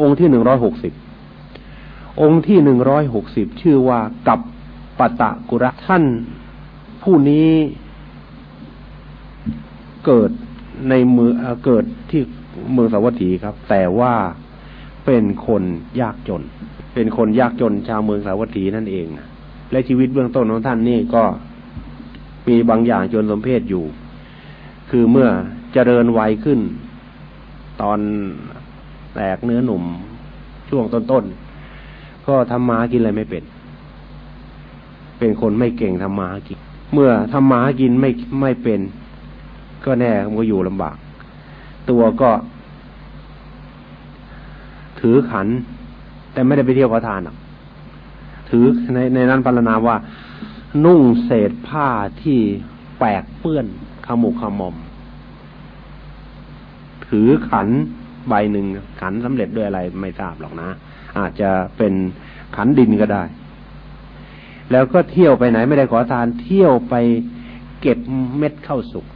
องค์ที่หนึ่งร้อยหกสิบองค์ที่หนึ่งร้อยหกสิบชื่อว่ากับปตะกุระท่าน ผู้นี้เกิดในเมืองเกิดที่เมืองสาวัตถีครับ แต่ว่าเป็นคนยากจน เป็นคนยากจนชาวเมืองสาวัตถีนั่นเอง และชีวิตเบื้องต้นของท่านนี่ก็มีบางอย่างจนสมเพศอยู่ คือเมื่อเจริญวัยขึ้น ตอน แตกเนื้อหนุ่ม ช่วงต้นๆ ก็ทำมากินอะไรไม่เป็น เป็นคนไม่เก่งทำมากิน เมื่อทำมากินไม่ไม่เป็น ก็แน่มันก็อยู่ลำบาก ตัวก็ ถือขัน แต่ไม่ได้ไปเที่ยวขอทานหรอกถือในในนั้นพรรณนาว่า นุ่งเศษผ้าที่แปลกเปื้อนขมุกขมอม ถือขัน ใบหนึ่งขันสำเร็จด้วยอะไรไม่ทราบหรอกนะ อาจจะเป็นขันดินก็ได้ แล้วก็เที่ยวไปไหนไม่ได้ขอทานเที่ยวไปเก็บเม็ดข้าวสุก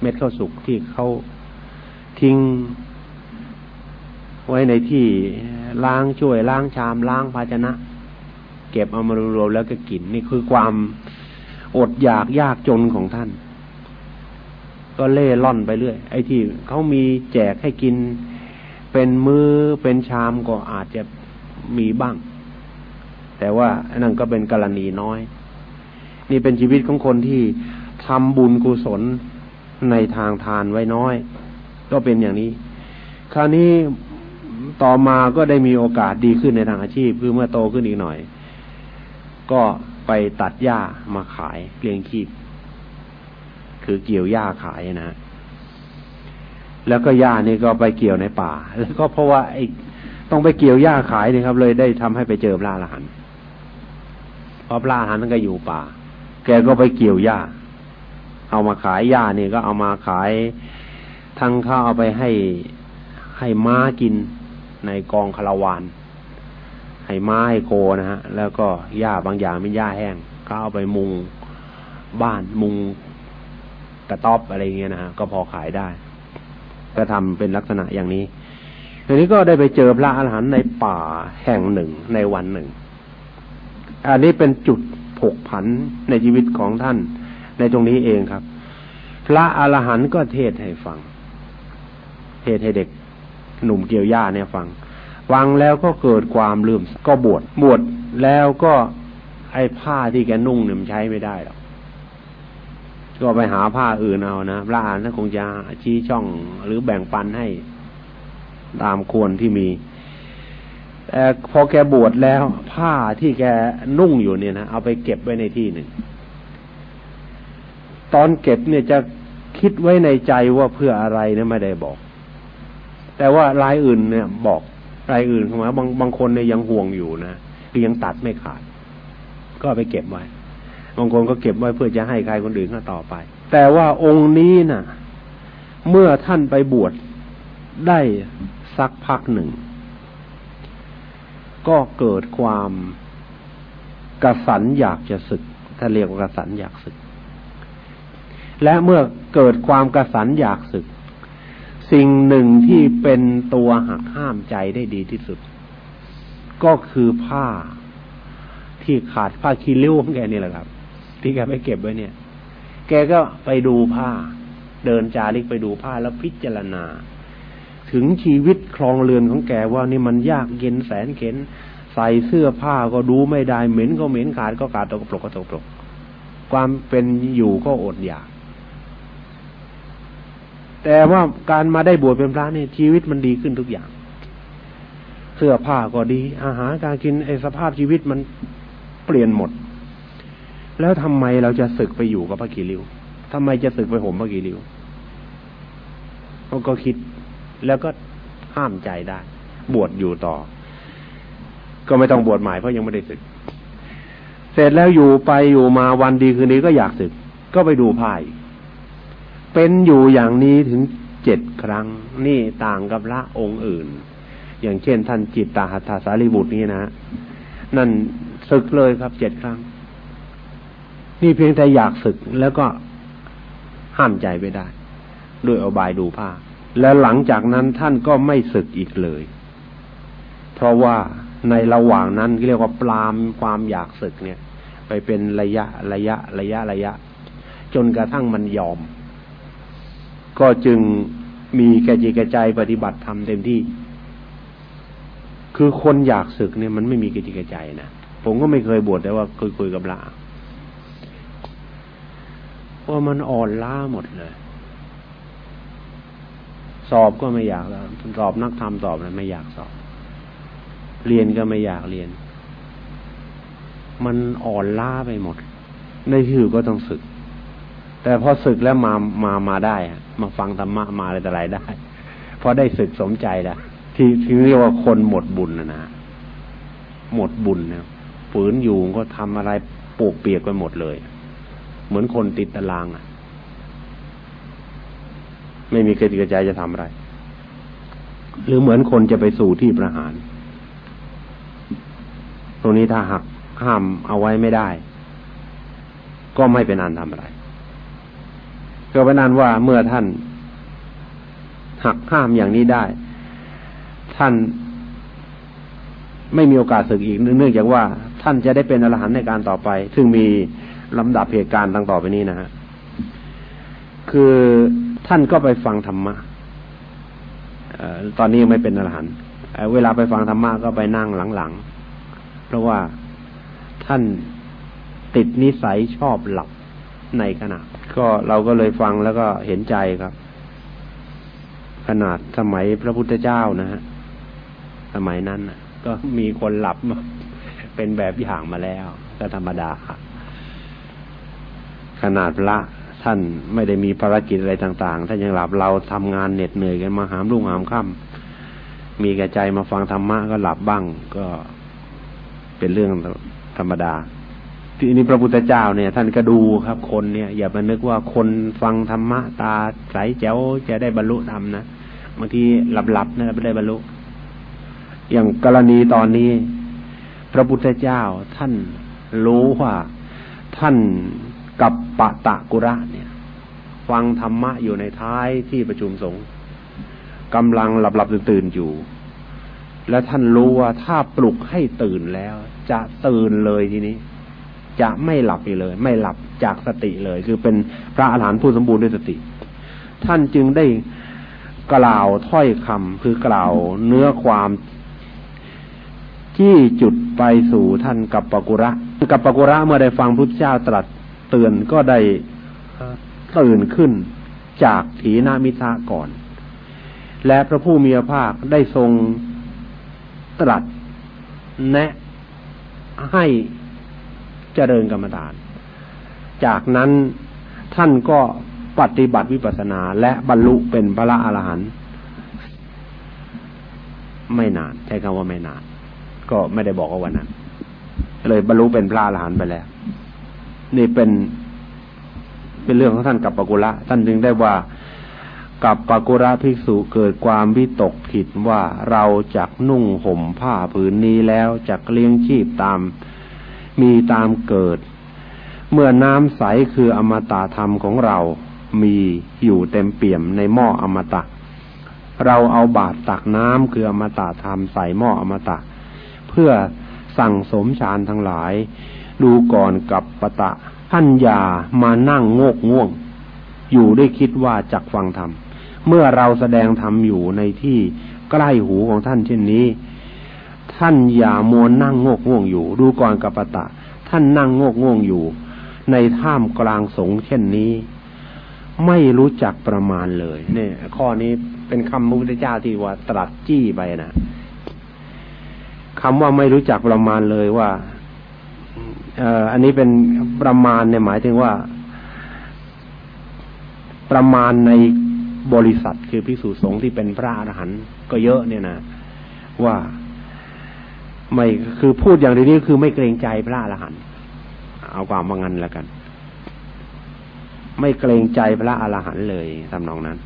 เม็ดข้าวสุกที่เขาทิ้งไว้ในที่ล้างช่วยล้างชามล้างภาชนะ เก็บเอามารวมแล้วก็กินนี่คือความอดอยากยากจนของท่าน ก็เล่ล่อนไปเรื่อย ไอ้ที่เขามีแจกให้กิน เป็นมือเป็นชามก็อาจจะมีบ้าง แต่ว่านั่นก็เป็นกรณีน้อย นี่เป็นชีวิตของคนที่ทำบุญกุศลในทางทานไว้น้อย ก็เป็นอย่างนี้ คราวนี้ต่อมาก็ได้มีโอกาสดีขึ้นในทางอาชีพ คือเมื่อโตขึ้นอีกหน่อย ก็ไปตัดหญ้ามาขายเลี้ยงชีพ คือเกี่ยวหญ้าขายนะแล้วก็หญ้านี่ก็ไปเกี่ยวในป่า แล้วก็เพราะว่าไอ้ต้องไปเกี่ยวหญ้าขายนี่ครับ เลยได้ทำให้ไปเจอปลาละหันเพราะปลาละหันนั่นก็อยู่ป่า แกก็ไปเกี่ยวหญ้า เอามาขายหญ้านี่ก็เอามาขายทั้งข้าวเอาไปให้ให้ม้ากินในกองคาราวานให้ม้าให้โคนะฮะ แล้วก็หญ้าบางอย่างเป็นหญ้าแห้งก็เอาไปมุงบ้านมุง กระต๊อบอะไรเงี้ยนะฮะก็พอขายได้ ก็ทำเป็นลักษณะอย่างนี้ทีนี้ก็ได้ไปเจอพระอรหันต์ในป่าแห่งหนึ่งในวันหนึ่ง อันนี้เป็นจุดผกผันในชีวิตของท่าน ในตรงนี้เองครับ พระอรหันต์ก็เทศให้ฟัง เทศให้เด็กหนุ่มเกี่ยวหญ้าเนี่ยฟัง ฟังแล้วก็เกิดความลืมก็บวชบวชแล้วก็ไอ้ผ้าที่แกนุ่งเนี่ยมันใช้ไม่ได้หรอก ก็ไปหาผ้าอื่นเอานะพระอานท่านคงจะชี้ช่องหรือแบ่งปันให้ตามควรที่มีแต่พอแกบวชแล้ว ผ้าที่แกนุ่งอยู่เนี่ยนะเอาไปเก็บไว้ในที่หนึ่ง ตอนเก็บเนี่ยจะคิดไว้ในใจว่าเพื่ออะไรเนี่ยไม่ได้บอก แต่ว่ารายอื่นเนี่ย บอกรายอื่นเข้ามาบางบางคนเนี่ยยังห่วงอยู่นะคือยังตัดไม่ขาด ก็ไปเก็บไว้ บางคนก็เก็บไว้เพื่อจะให้ใครคนอื่นก็ต่อไป แต่ว่าองค์นี้นะ่ะ เมื่อท่านไปบวชได้สักพักหนึ่ง ก็เกิดความกระสันอยากจะศึก ถ้าเรียกว่ากระสันอยากศึก และเมื่อเกิดความกระสันอยากศึก สิ่งหนึ่งที่เป็นตัวหักห้ามใจได้ดีที่สุด ก็คือผ้าที่ขาดผ้าคีริ้วของแกนี่แหละครับ ที่แกไปเก็บไว้เนี่ย แกก็ไปดูผ้า เดินจาริกไปดูผ้าแล้วพิจารณา ถึงชีวิตครองเรือนของแกว่านี่มันยากเย็นแสนเข็นใส่เสื้อผ้าก็ดูไม่ได้เหม็นก็เหม็นขาดก็ขาดตกปลกก็ตกปลกความเป็นอยู่ก็อดอยาก แต่ว่าการมาได้บวชเป็นพระนี่ชีวิตมันดีขึ้นทุกอย่าง เสื้อผ้าก็ดี อาหารการกินไอสภาพชีวิตมันเปลี่ยนหมด แล้วทำไมเราจะศึกไปอยู่กับพระกีริวทำไมจะศึกไปห่มพระกีริวเขาก็คิดแล้วก็ห้ามใจได้ บวชอยู่ต่อ ก็ไม่ต้องบวชใหม่เพราะยังไม่ได้ศึก เสร็จแล้วอยู่ไปอยู่มาวันดีคืนนี้ก็อยากศึก ก็ไปดูไพ่เป็นอยู่อย่างนี้ถึงเจ็ดครั้ง นี่ต่างกับพระองค์อื่น อย่างเช่นท่านจิตตาหัตถสารีบุตรนี่นะ นั่นศึกเลยครับเจ็ดครั้ง นี่เพียงแต่อยากศึกแล้วก็ห้ามใจไม่ได้ ด้วยอบายดูผ้า แล้วหลังจากนั้นท่านก็ไม่ศึกอีกเลย เพราะว่าในระหว่างนั้นเรียกว่าปรามความอยากศึกเนี่ย ไปเป็นระยะระยะระยะระยะ จนกระทั่งมันยอม ก็จึงมีแก่จิตกระใจปฏิบัติทำเต็มที่ คือคนอยากศึกเนี่ยมันไม่มีกิจกระใจนะผมก็ไม่เคยบวชแต่ว่าเคยคุยกับลา ว่ามันอ่อนล้าหมดเลย สอบก็ไม่อยากแล้วสอบนักธรรมสอบนะไม่อยากสอบ เรียนก็ไม่อยากเรียน มันอ่อนล้าไปหมด ในที่สุดก็ต้องศึก แต่พอศึกแล้วมามามาได้มาฟังธรรมะมาอะไรแต่ไรได้พอได้ศึกสมใจล้วที่ที่เรียกว่าคนหมดบุญนะนะหมดบุญนะฝืนอยู่ก็ทำอะไรปวกเปียกไปหมดเลย เหมือนคนติดตารางอะ ไม่มีกระติกระใจจะทำอะไร หรือเหมือนคนจะไปสู่ที่ประหาร ตรงนี้ถ้าหักห้ามเอาไว้ไม่ได้ ก็ไม่เป็นอันทำอะไร ก็เป็นอันว่าเมื่อท่าน หักห้ามอย่างนี้ได้ ท่านไม่มีโอกาสศึกอีกเนื่องจากว่า ท่านจะได้เป็นอรหันต์ในการต่อไป ซึ่งมี ลำดับเหตุการณ์ต่างต่อไปนี้นะฮะคือท่านก็ไปฟังธรรมะตอนนี้ไม่เป็นอรหันต์เวลาไปฟังธรรมะก็ไปนั่งหลังๆ เพราะว่าท่านติดนิสัยชอบหลับในขณะ ก็เราก็เลยฟังแล้วก็เห็นใจครับ ขนาดสมัยพระพุทธเจ้านะฮะสมัยนั้นก็มีคนหลับเป็นแบบอย่างมาแล้ว ก็ธรรมดา ขนาดพระท่านไม่ได้มีภารกิจอะไรต่างๆ ท่านยังหลับเราทำงานเหน็ดเหนื่อยกันมาหามรุ่งหามค่ำมีกระใจมาฟังธรรมะก็หลับบ้างก็เป็นเรื่องธรรมดา ทีนี้พระพุทธเจ้าเนี่ย ท่านก็ดูครับ คนเนี่ย อย่ามานึกว่าคนฟังธรรมะตาใสแจ๋วจะได้บรรลุธรรมนะบางทีหลับๆนะไม่ได้บรรลุ อย่างกรณีตอนนี้ พระพุทธเจ้าท่านรู้ว่าท่าน กับปะตะกุระเนี่ย ฟังธรรมะอยู่ในท้ายที่ประชุมสงฆ์กำลังหลับหลับตื่นอยู่ และท่านรู้ว่าถ้าปลุกให้ตื่นแล้ว จะตื่นเลยทีนี้ จะไม่หลับอีกเลย ไม่หลับจากสติเลย คือเป็นพระอาหารหันต์ผู้สมบูรณ์ด้วยสติ ท่านจึงได้กล่าวถ้อยคำคือกล่าวเนื้อความที่จุดไปสู่ท่านกัปปกุระ กัปปกุระเมื่อได้ฟังพุทธเจ้าตรัส เตือนก็ได้ตื่นขึ้นจากถีนามิทะก่อน และพระผู้มีพระภาคได้ทรงตรัสแนะให้เจริญกรรมฐาน จากนั้นท่านก็ปฏิบัติวิปัสสนาและบรรลุเป็นพระอรหันต์ไม่นานใช้คำว่าไม่นาน ก็ไม่ได้บอกว่าวันนั้นเลยบรรลุเป็นพระอรหันต์ไปแล้ว นี่เป็นเป็นเรื่องของท่านกับปกุระท่านจึงได้ว่ากับปกุระภิกษุเกิดความวิตกผิดว่าเราจักนุ่งห่มผ้าผืนนี้แล้วจักเลี้ยงชีพตามมีตามเกิด เมื่อน้ำใสคืออมตะธรรมของเรามีอยู่เต็มเปี่ยมในหม้ออมตะ เราเอาบาตรตักน้ำคืออมตะธรรมใส่หม้ออมตะ เพื่อสั่งสมฌานทั้งหลาย ดูก่อนกับปะตะ ท่านอย่ามานั่งโงกง่วง อยู่ได้คิดว่าจักฟังธรรม เมื่อเราแสดงธรรมอยู่ในที่ใกล้หูของท่านเช่นนี้ ท่านอย่ามัวนั่งโงกง่วงอยู่ ดูก่อนกับปะตะ ท่านนั่งโงกง่วงอยู่ ในท่ามกลางสงเช่นนี้ ไม่รู้จักประมาณเลยเนี่ยข้อนี้เป็นคำพระพุทธเจ้าที่ว่าตรัสจี้ไปนะคำว่าไม่รู้จักประมาณเลยว่า อันนี้เป็นประมาณเนี่ยหมายถึงว่า ประมาณในบริษัทคือพิสูจสงฆ์ที่เป็นพระอรหันต์ก็เยอะเนี่ยนะว่าไม่คือพูดอย่างนี้คือไม่เกรงใจพระอรหันต์เอาความว่างั้นแล้วกัน ไม่เกรงใจพระอรหันต์เลยทำนองนั้น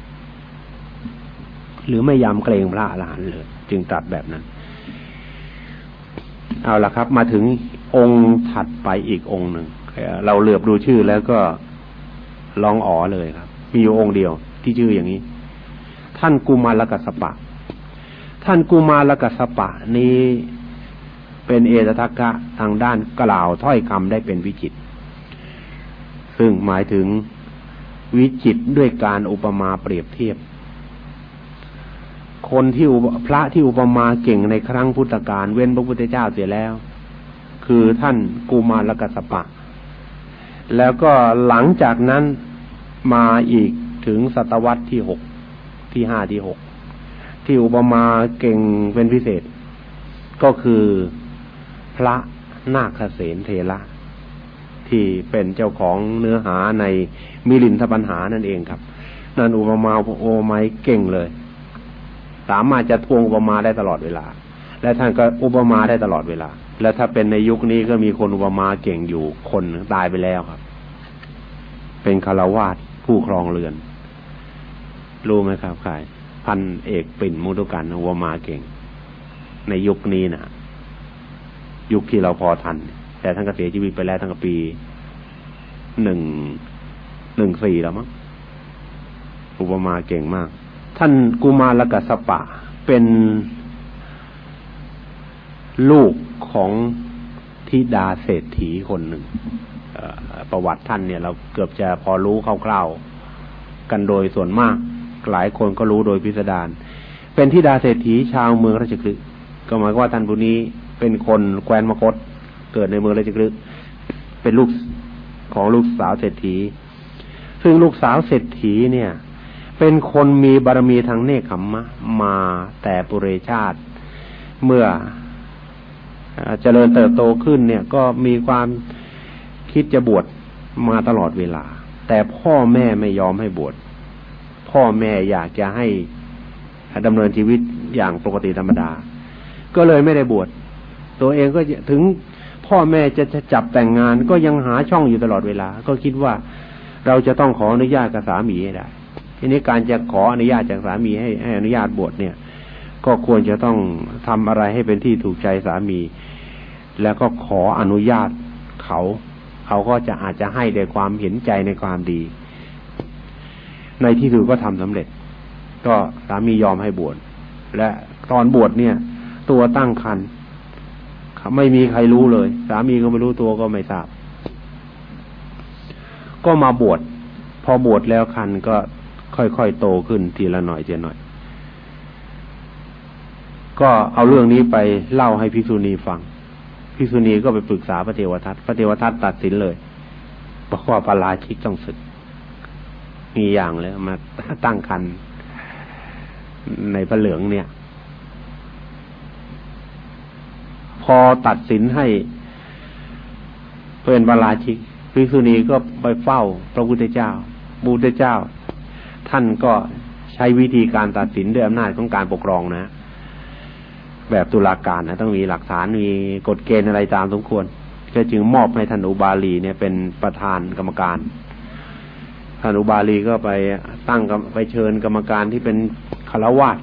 หรือไม่ยำเกรงพระอรหันต์เลย จึงตัดแบบนั้น เอาละครับ มาถึง องค์ถัดไปอีกองค์หนึ่งเราเหลือบดูชื่อแล้วก็ลองอ๋อเลยครับ มีอยู่องค์เดียวที่ชื่ออย่างนี้ ท่านกุมารกัสปะ ท่านกุมารกัสปะนี้เป็นเอตทัคกะทางด้านกล่าวถ้อยคำได้เป็นวิจิต ซึ่งหมายถึงวิจิตด้วยการอุปมาเปรียบเทียบ คนที่พระที่อุปมาเก่งในครั้งพุทธกาลเว้นพระพุทธเจ้าเสียแล้ว คือท่านกุมารกัสปะ แล้วก็หลังจากนั้นมาอีกถึงศตวรรษที่หกที่ห้าที่หกที่อุปมาเก่งเป็นพิเศษ ก็คือพระนาคเสนเทระที่เป็นเจ้าของเนื้อหาในมิลินทปัญหานั่นเองครับ นั่นอุปมาโอไมเก่งเลย สามารถจะทวงอุปมาได้ตลอดเวลา และท่านก็อุปมาได้ตลอดเวลา และถ้าเป็นในยุคนี้ก็มีคนอุปมาเก่งอยู่คนตายไปแล้วครับ เป็นคารวาสผู้ครองเรือน รู้ไหมครับใครพันเอกปิ่นมุตุกันอุปมาเก่ง ในยุคนี้นะยุคที่เราพอทัน แต่ท่านก็เสียชีวิตไปแล้วตั้งแต่ปีหนึ่งหนึ่งสี่แล้วมั้งอุปมาเก่งมาก ท่านกุมารกัสปะเป็น ลูกของธิดาเศรษฐีคนหนึ่งประวัติท่านเนี่ย เราเกือบจะพอรู้คร่าวๆกันโดยส่วนมาก หลายคนก็รู้โดยพิสดารเป็นธิดาเศรษฐีชาวเมืองราชคฤห์ก็หมายว่าท่านผู้นี้เป็นคนแคว้นมคต เกิดในเมืองราชกฤห์เป็นลูกของลูกสาวเศรษฐี ซึ่งลูกสาวเศรษฐีเนี่ย เป็นคนมีบารมีทางเนคขมมะมาแต่ปุเรชาติ เมื่อ เจริญเติบโตขึ้นเนี่ยก็มีความคิดจะบวชมาตลอดเวลา แต่พ่อแม่ไม่ยอมให้บวชพ่อแม่อยากจะให้ดำเนินชีวิตอย่างปกติธรรมดา ก็เลยไม่ได้บวชตัวเองก็ถึงพ่อแม่จะจับแต่งงานก็ยังหาช่องอยู่ตลอดเวลา ก็คิดว่าเราจะต้องขออนุญาตกับสามีให้ได้ทีนี้การจะขออนุญาตจากสามีให้ให้อนุญาตบวชเนี่ย ก็ควรจะต้องทำอะไรให้เป็นที่ถูกใจสามี แล้วก็ขออนุญาตเขา เขาก็จะอาจจะให้ด้วยความเห็นใจในความดี ในที่สุดก็ทำสำเร็จ ก็สามียอมให้บวชและตอนบวชเนี่ย ตัวตั้งครรภ์ไม่มีใครรู้เลย สามีก็ไม่รู้ตัวก็ไม่ทราบ ก็มาบวชพอบวชแล้วคันก็ค่อยๆโตขึ้นทีละหน่อยทีละหน่อย ก็เอาเรื่องนี้ไปเล่าให้ภิกษุณีฟังภิกษุณีก็ไปปรึกษาพระเทวทัตพระเทวทัตตัดสินเลยบอกว่าปาราชิกต้องศึก มีอย่างเลยมาตั้งคันในพระเหลืองเนี่ย พอตัดสินให้เป็นบาลาชิกภิกษุณีก็ไปเฝ้า พระพุทธเจ้าบูตเจ้า ท่านก็ใช้วิธีการตัดสินด้วยอำนาจของการปกครองนะ แบบตุลาการนะต้องมีหลักฐานมีกฎเกณฑ์อะไรตามสมควร ก็จึงมอบให้ท่านอุบาลีเนี่ยเป็นประธานกรรมการท่านอุบาลีก็ไปตั้งไปเชิญกรรมการที่เป็นคารวาส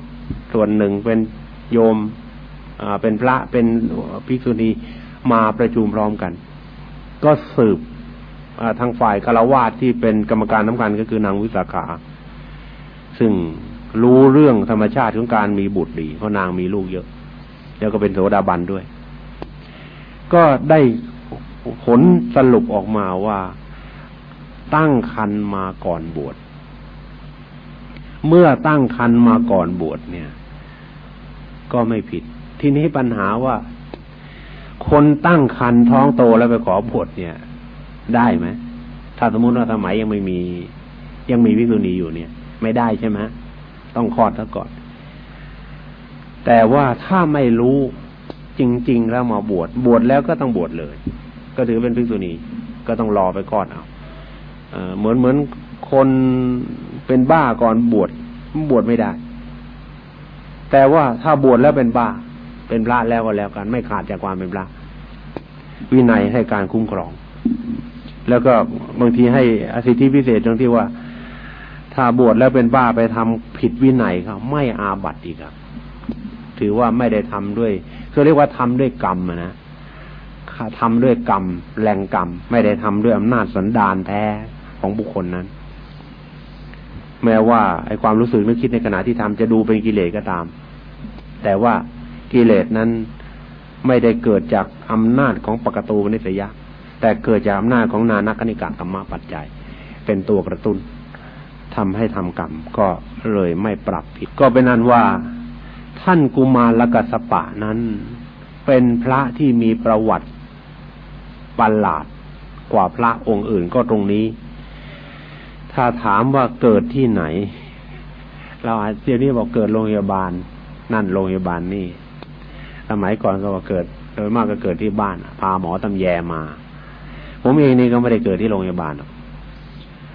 ส่วนหนึ่งเป็นโยมเป็นพระเป็นภิกษุณีมาประชุมพร้อมกัน ก็สืบทางฝ่ายคารวาสที่เป็นกรรมการน้ำกันก็คือนางวิสาขา ซึ่งรู้เรื่องธรรมชาติของการมีบุตรดีเพราะนางมีลูกเยอะ แล้วก็เป็นโสดาบันด้วย ก็ได้ผลสรุปออกมาว่าตั้งคันมาก่อนบวช เมื่อตั้งคันมาก่อนบวชเนี่ย ก็ไม่ผิด ทีนี้ปัญหาว่า คนตั้งคันท้องโตแล้วไปขอบวชเนี่ย ได้ไหมถ้าสมมติว่าสมัยยังไม่มี ยังมีวิสุณีอยู่เนี่ย ไม่ได้ใช่ไหมต้องคลอดซะก่อน แต่ว่าถ้าไม่รู้จริง ๆ แล้วมาบวชบวชแล้วก็ต้องบวชเลย ก็ถือเป็นภิกษุณีก็ต้องรอไปก่อนเอาเหมือนเหมือนคนเป็นบ้าก่อนบวชบวชไม่ได้ แต่ว่าถ้าบวชแล้วเป็นบ้า เป็นพระแล้วก็แล้วกัน ไม่ขาดจากความเป็นพระวินัยให้การคุ้มครอง แล้วก็บางทีให้อสิทธิพิเศษตรงที่ว่า ถ้าบวชแล้วเป็นบ้าไปทำผิดวินัยเขาไม่อาบัติอีกครับ ถือว่าไม่ได้ทำด้วยเขาเรียกว่าทำด้วยกรรมนะทำด้วยกรรม แรงกรรม ไม่ได้ทำด้วยอำนาจสันดานแท้ของบุคคลนั้น แม้ว่าไอ้ความรู้สึกนึกคิดในขณะที่ทำจะดูเป็นกิเลสก็ตาม แต่ว่ากิเลสนั้นไม่ได้เกิดจากอำนาจของปกตูนิสยะ แต่เกิดจากอำนาจของนานักนิกากรรมปัจจัย เป็นตัวกระตุน้นทำให้ทำกรรมก็เลยไม่ปรับผิด ก็เป็นนั้นว่า ท่านกุมารกัสปะนั้น เป็นพระที่มีประวัติประหลาดกว่าพระองค์อื่นก็ตรงนี้ ถ้าถามว่าเกิดที่ไหน เราอาจเดี๋ยวนี้บอกเกิดโรงพยาบาล นั่นโรงพยาบาลนี่ สมัยก่อนก็ว่าเกิด โดยมากก็เกิดที่บ้าน พาหมอตำแยมา ผมเองนี่ก็ไม่ได้เกิดที่โรงพยาบาล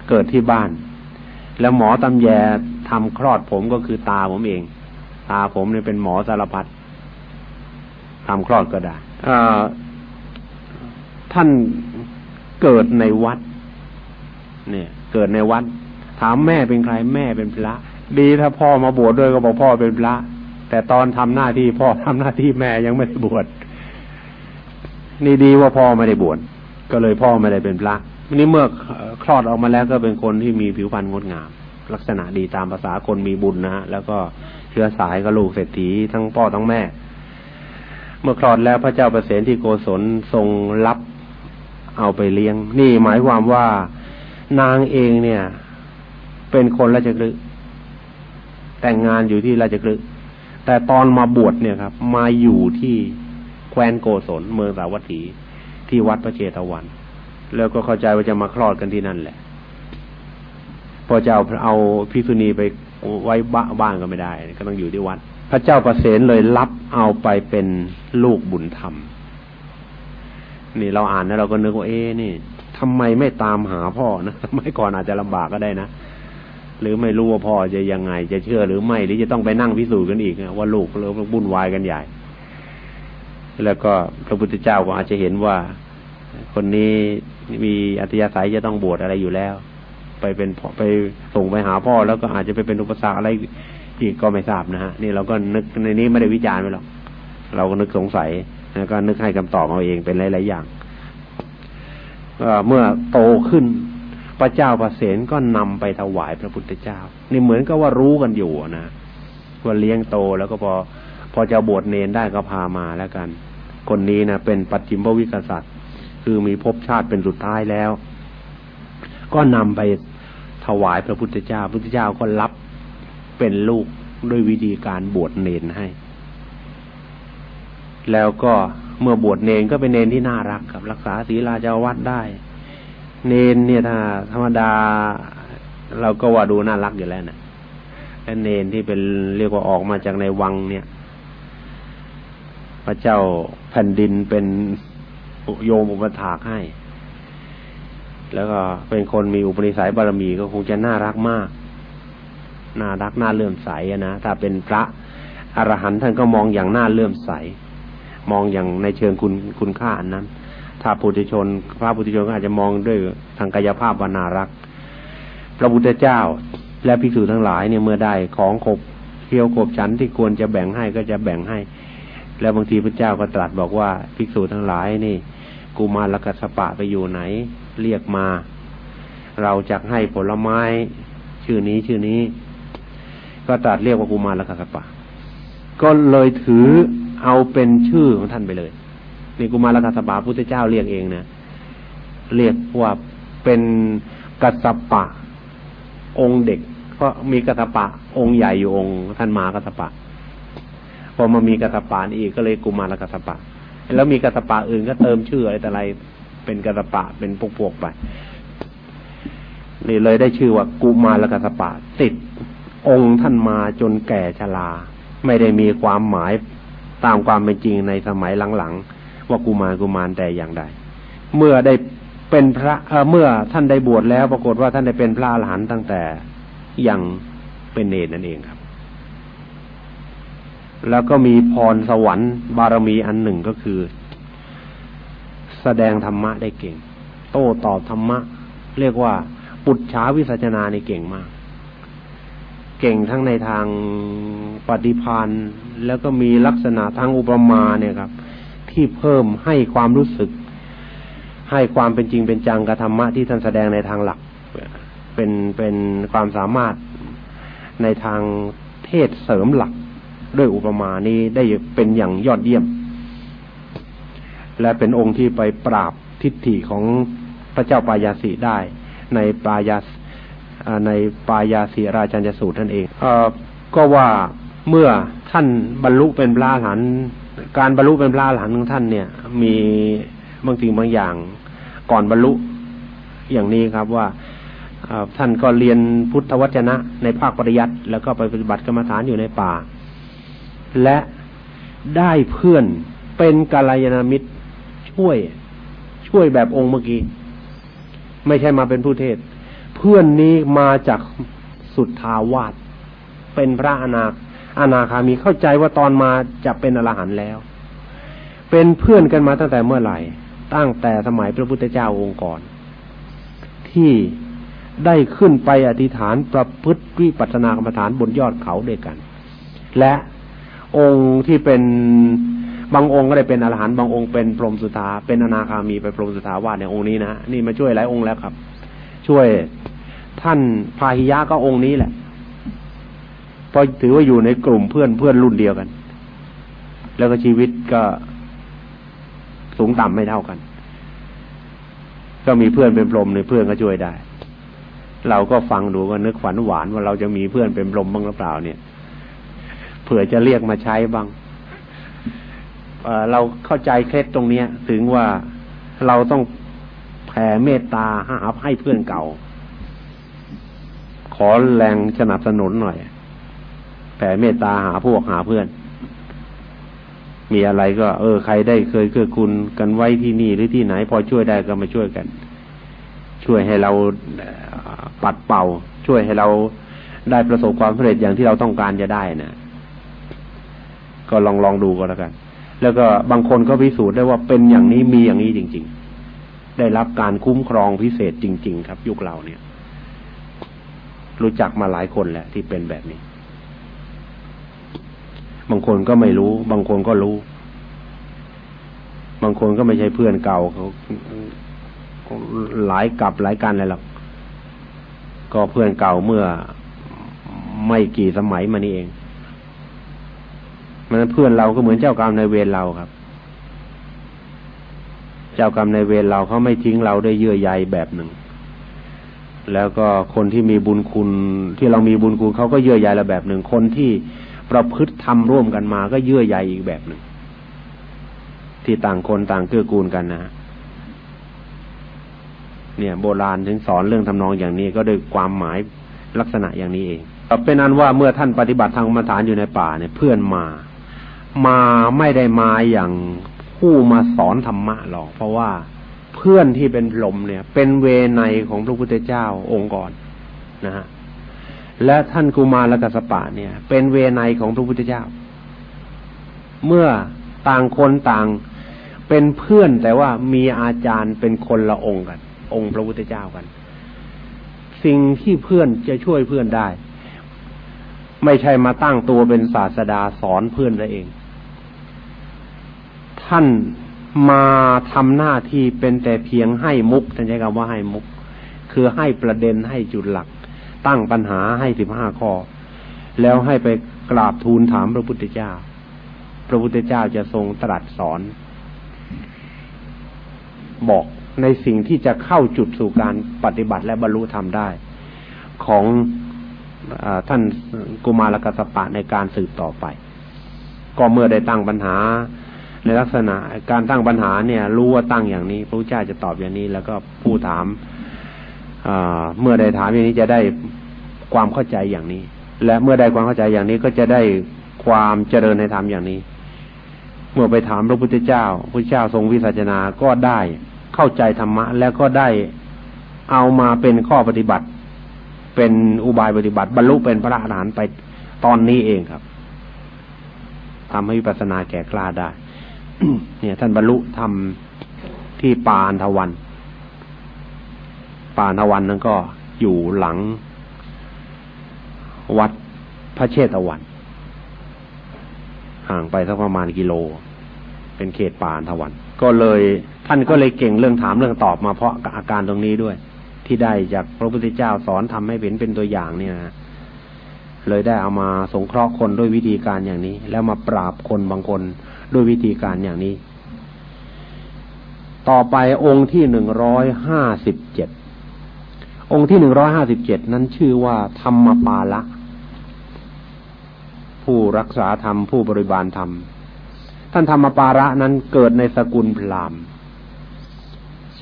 เกิดที่บ้าน แล้วหมอตำแยทำคลอดผมก็คือตาผมเอง ตาผมเนี่ยเป็นหมอสารพัดทำคลอดก็ได้ท่านเกิดในวัด เนี่ย เกิดในวัด ถามแม่เป็นใครแม่เป็นพระ ดีถ้าพ่อมาบวชดด้วยก็บอกพ่อเป็นพระ แต่ตอนทำหน้าที่พ่อทำหน้าที่แม่ยังไม่ได้บวชนี่ดีว่าพ่อไม่ได้บวชก็เลยพ่อไม่ได้เป็นพระนี่เมื่อคลอดออกมาแล้วก็เป็นคนที่มีผิวพรรณงดงาม ลักษณะดีตามภาษาคนมีบุญนะฮะแล้วก็เชื้อสายก็ลูกเศรษฐีทั้งพ่อทั้งแม่ เมื่อคลอดแล้วพระเจ้าประเสนที่โกศลทรงรับเอาไปเลี้ยง นี่หมายความว่านางเองเนี่ย เป็นคนราชกฤห์แต่งงานอยู่ที่ราชกฤห์แต่ตอนมาบวชเนี่ยครับ มาอยู่ที่แคว้นโกศลเมืองสาวัตถีที่วัดพระเจตวัน แล้วก็เข้าใจว่าจะมาคลอดกันที่นั่นแหละ พอจะเอาเอาพิษุณีไปไว้บ้านก็ไม่ได้ ก็ต้องอยู่ที่วัด พระเจ้าประเสนเลยรับเอาไปเป็นลูกบุญธรรม นี่เราอ่านแล้วเราก็นึกว่าเอ๊นี่ทำไมไม่ตามหาพ่อนะสมัยก่อนอาจจะลำบากก็ได้นะหรือไม่รู้ว่าพ่อจะยังไง จะเชื่อหรือไม่หรือจะต้องไปนั่งพิสูจน์กันอีกว่าลูกเราบุ่นวายกันใหญ่ แล้วก็พระพุทธเจ้าก็อาจจะเห็นว่า คนนี้มีอัธยาศัยจะต้องบวชอะไรอยู่แล้ว ไปเป็นไปส่งไปหาพ่อ แล้วก็อาจจะไปเป็นอุปสรรคอะไรอีกก็ไม่ทราบนะฮะนี่เราก็นึกในนี้ไม่ได้วิจารณ์ไปหรอกเราก็นึกสงสัยแล้วก็นึกให้คำตอบเอาเองเป็นหลาย ๆ อย่างเมื่อโตขึ้นพระเจ้าประเสนก็นำไปถวายพระพุทธเจ้า นี่เหมือนกับว่ารู้กันอยู่นะว่าเลี้ยงโตแล้วก็พอพอจะบวชเนนได้ก็พามาแล้วกัน คนนี้นะเป็นปัจจิมพวิกษัตริย์ คือมีภพชาติเป็นสุดท้ายแล้ว ก็นำไป ถวายพระพุทธเจ้า พระพุทธเจ้าก็รับเป็นลูกด้วยวิธีการบวชเนนให้ แล้วก็เมื่อบวชเนนก็เป็นเนนที่น่ารักครับ รักษาศีลาจาวัดได้ เนนเนี่ยถ้าธรรมดาเราก็ว่าดูน่ารักอยู่แล้วนะและเนนที่เป็นเรียกว่าออกมาจากในวังเนี่ย พระเจ้าแผ่นดินเป็นโยมอุปถากให้ แล้วก็เป็นคนมีอุปนิสัยบารมีก็คงจะน่ารักมาก น่ารักน่าเลื่อมใสนะถ้าเป็นพระอรหันต์ท่านก็มองอย่างน่าเลื่อมใส มองอย่างในเชิงคุณคุณค่าอันนั้น ถ้าปุถุชน พระปุถุชนก็อาจจะมองด้วยทางกายภาพว่านารัก พระพุทธเจ้า และภิกษุทั้งหลายเนี่ยเมื่อได้ของขบเคี้ยวขบฉันที่ควรจะแบ่งให้ก็จะแบ่งให้ แล้วบางทีพระเจ้าก็ตรัสบอกว่าภิกษุทั้งหลายนี่กูมาลกัสปะไปอยู่ไหน เรียกมา เราจะให้ผลไม้ ชื่อนี้ชื่อนี้ ก็ตรัสเรียกว่ากูมาลกัสปะ ก็เลยถือเอาเป็นชื่อของท่านไปเลยนี่กุมารกัสปะพุทธเจ้าเรียกเองนะเรียกว่าเป็นกัสปะ องค์เด็กเพราะมีกัสปะ องค์ใหญ่อยู่องค์ ท่านมากัสปะพอมามีกัสปะนี่อีกก็เลยกุมารกัสปะ แล้วมีกัสปะอื่นก็เติมชื่ออะไรแต่อะไร เป็นกัสปะเป็นพวกๆไปนี่เลยได้ชื่อว่ากุมารกัสปะติดองค์ท่านมาจนแก่ชราไม่ได้มีความหมายตามความเป็นจริงในสมัยหลังๆว่ากุมารกุมารแต่อย่างใด เมื่อได้เป็นพระเเมื่อท่านได้บวชแล้วปรากฏว่าท่านได้เป็นพระอรหันต์ตั้งแต่ยังเป็นเนรนั่นเองครับ แล้วก็มีพรสวรรค์บารมีอันหนึ่งก็คือ แสดงธรรมะได้เก่ง โต้ตอบธรรมะ เรียกว่า ปุจฉาวิสัชนาในเก่งมาก เก่งทั้งในทางปฏิพันธ์แล้วก็มีลักษณะทางอุปมาเนี่ยครับ ที่เพิ่มให้ความรู้สึก ให้ความเป็นจริงเป็นจังกับธรรมะที่ท่านแสดงในทางหลัก เป็นเป็นความสามารถในทางเทศเสริมหลัก ด้วยอุปมานี้ได้เป็นอย่างยอดเยี่ยม และเป็นองค์ที่ไปปราบทิฏฐิของพระเจ้าปายาสีได้ ในปายาในปายาสีราชัญญสูตรท่านเองเอก็ว่าเมื่อท่านบรรลุเป็นพระอรหันต์การบรรลุเป็นพระอรหันต์ของท่านเนี่ย มีบางสิ่งบางอย่างก่อนบรรลุอย่างนี้ครับว่าท่านก็เรียนพุทธวจนะ ในภาคปริยัติแล้วก็ไปปฏิบัติกรรมฐานอยู่ในป่า และได้เพื่อนเป็นกาลยานามิตร ช่วย ช่วยแบบองค์เมื่อกี้ ไม่ใช่มาเป็นผู้เทศ เพื่อนนี้มาจากสุทธาวาสเป็นพระอนาอนาคามีเข้าใจว่าตอนมาจะเป็นอรหันต์แล้ว เป็นเพื่อนกันมาตั้งแต่เมื่อไหร่ ตั้งแต่สมัยพระพุทธเจ้าองค์ก่อน ที่ได้ขึ้นไปอธิษฐานประพฤติวิปัสสนากรรมฐานบนยอดเขาด้วยกัน และองค์ที่เป็น บางองค์ก็ได้เป็นอรหันต์บางองค์เป็นพรหมสุธาเป็นอนาคามีไปพรหมสุธาวาสในองค์นี้นะนี่มาช่วยหลายองค์แล้วครับ ช่วยท่านพาหิยะก็องค์นี้แหละเพราะถือว่าอยู่ในกลุ่มเพื่อนเพื่อนรุ่นเดียวกัน แล้วก็ชีวิตก็สูงต่ำไม่เท่ากัน ก็มีเพื่อนเป็นพรหมในเพื่อนก็ช่วยได้ เราก็ฟังดูก็นึกฝันหวานว่าเราจะมีเพื่อนเป็นพรหมบ้างหรือเปล่าเนี่ยเผื่อจะเรียกมาใช้บ้าง เราเข้าใจเคล็ดตรงเนี้ย ถึงว่าเราต้องแผ่เมตตาหาให้เพื่อนเก่า ขอแรงสนับสนุนหน่อย แผ่เมตตาหาพวกหาเพื่อน มีอะไรก็ เออ ใครได้เคยเกื้อคุณกันไว้ที่นี่หรือที่ไหน พอช่วยได้ก็มาช่วยกัน ช่วยให้เราปัดเป่า ช่วยให้เราได้ประสบความสำเร็จอย่างที่เราต้องการจะได้นะก็ลองลองดูก็แล้วกัน แล้วก็บางคนก็พิสูจน์ได้ว่าเป็นอย่างนี้มีอย่างนี้จริง ๆ ได้รับการคุ้มครองพิเศษจริง ๆ ครับ ยุคเราเนี่ย รู้จักมาหลายคนแหละที่เป็นแบบนี้ บางคนก็ไม่รู้ บางคนก็รู้ บางคนก็ไม่ใช่เพื่อนเก่าเขาหลายกับหลายกันเลยหรอกก็เพื่อนเก่าเมื่อไม่กี่สมัยมานี้เอง มันเพื่อนเราก็เหมือนเจ้ากรรมในเวรเราครับ เจ้ากรรมในเวรเราเขาไม่ทิ้งเราได้เยื่อใยแบบหนึ่ง แล้วก็คนที่มีบุญคุณที่เรามีบุญคุณเขาก็เยื่อใยเราแบบหนึ่ง คนที่ประพฤติทำร่วมกันมาก็เยื่อใยอีกแบบหนึ่ง ที่ต่างคนต่างเกื้อกูลกันนะเนี่ย โบราณถึงสอนเรื่องทำนองอย่างนี้ก็ด้วยความหมายลักษณะอย่างนี้เองเป็นอันว่าเมื่อท่านปฏิบัติทางกรรมฐานอยู่ในป่าเนี่ยเพื่อนมา มาไม่ได้มาอย่างผู้มาสอนธรรมะหรอก เพราะว่าเพื่อนที่เป็นลมเนี่ย เป็นเวไนของพระพุทธเจ้าองค์ก่อนนะฮะและท่านกุมารกัสปะเนี่ย เป็นเวไนของพระพุทธเจ้า เมื่อต่างคนต่างเป็นเพื่อนแต่ว่ามีอาจารย์เป็นคนละองค์กัน องค์พระพุทธเจ้ากัน สิ่งที่เพื่อนจะช่วยเพื่อนได้ ไม่ใช่มาตั้งตัวเป็นศาสดาสอนเพื่อนได้เอง ท่านมาทำหน้าที่เป็นแต่เพียงให้มุกท่านใช้คำว่าให้มุก คือให้ประเด็นให้จุดหลัก ตั้งปัญหาให้สิบห้าข้อ แล้วให้ไปกราบทูลถามพระพุทธเจ้า พระพุทธเจ้าจะทรงตรัสสอน บอกในสิ่งที่จะเข้าจุดสู่การปฏิบัติและบรรลุธรรมได้ ของอท่านกุมารกัสปะในการสืบต่อไป ก็เมื่อได้ตั้งปัญหา ในลักษณะการตั้งปัญหาเนี่ย รู้ว่าตั้งอย่างนี้ พระพุทธเจ้าจะตอบอย่างนี้ แล้วก็ผู้ถามเมื่อได้ถามอย่างนี้จะได้ความเข้าใจอย่างนี้ และเมื่อได้ความเข้าใจอย่างนี้ก็จะได้ความเจริญในธรรมอย่างนี้ เมื่อไปถามพระพุทธเจ้าพระพุทธเจ้าทรงวิสัชนาก็ได้เข้าใจธรรมะ แล้วก็ได้เอามาเป็นข้อปฏิบัติ เป็นอุบายปฏิบัติ บรรลุเป็นพระอรหันต์ไปตอนนี้เองครับทำให้วิปัสสนาแก่กล้าได้ เนี่ย ท่านบรรลุธรรมที่ปานทวัน ปานทวันนั้นก็อยู่หลัง วัดพระเชตวัน ห่างไปสักประมาณกิโล เป็นเขตปานทวัน ก็เลยท่านก็เลยเก่งเรื่องถามเรื่องตอบมาเพราะอาการตรงนี้ด้วย ที่ได้จากพระพุทธเจ้าสอนทำให้เห็นเป็นตัวอย่างเนี่ยนะเลยได้เอามาสงเคราะห์คนด้วยวิธีการอย่างนี้ แล้วมาปราบคนบางคน ด้วยวิธีการอย่างนี้ ต่อไปองค์ที่หนึ่งร้อยห้าสิบเจ็ดองค์ที่หนึ่งร้อยห้าสิบเจ็ดนั้นชื่อว่าธรรมปาละ ผู้รักษาธรรมผู้บริบาลธรรม ท่านธรรมปาระนั้นเกิดในสกุลพราหมณ์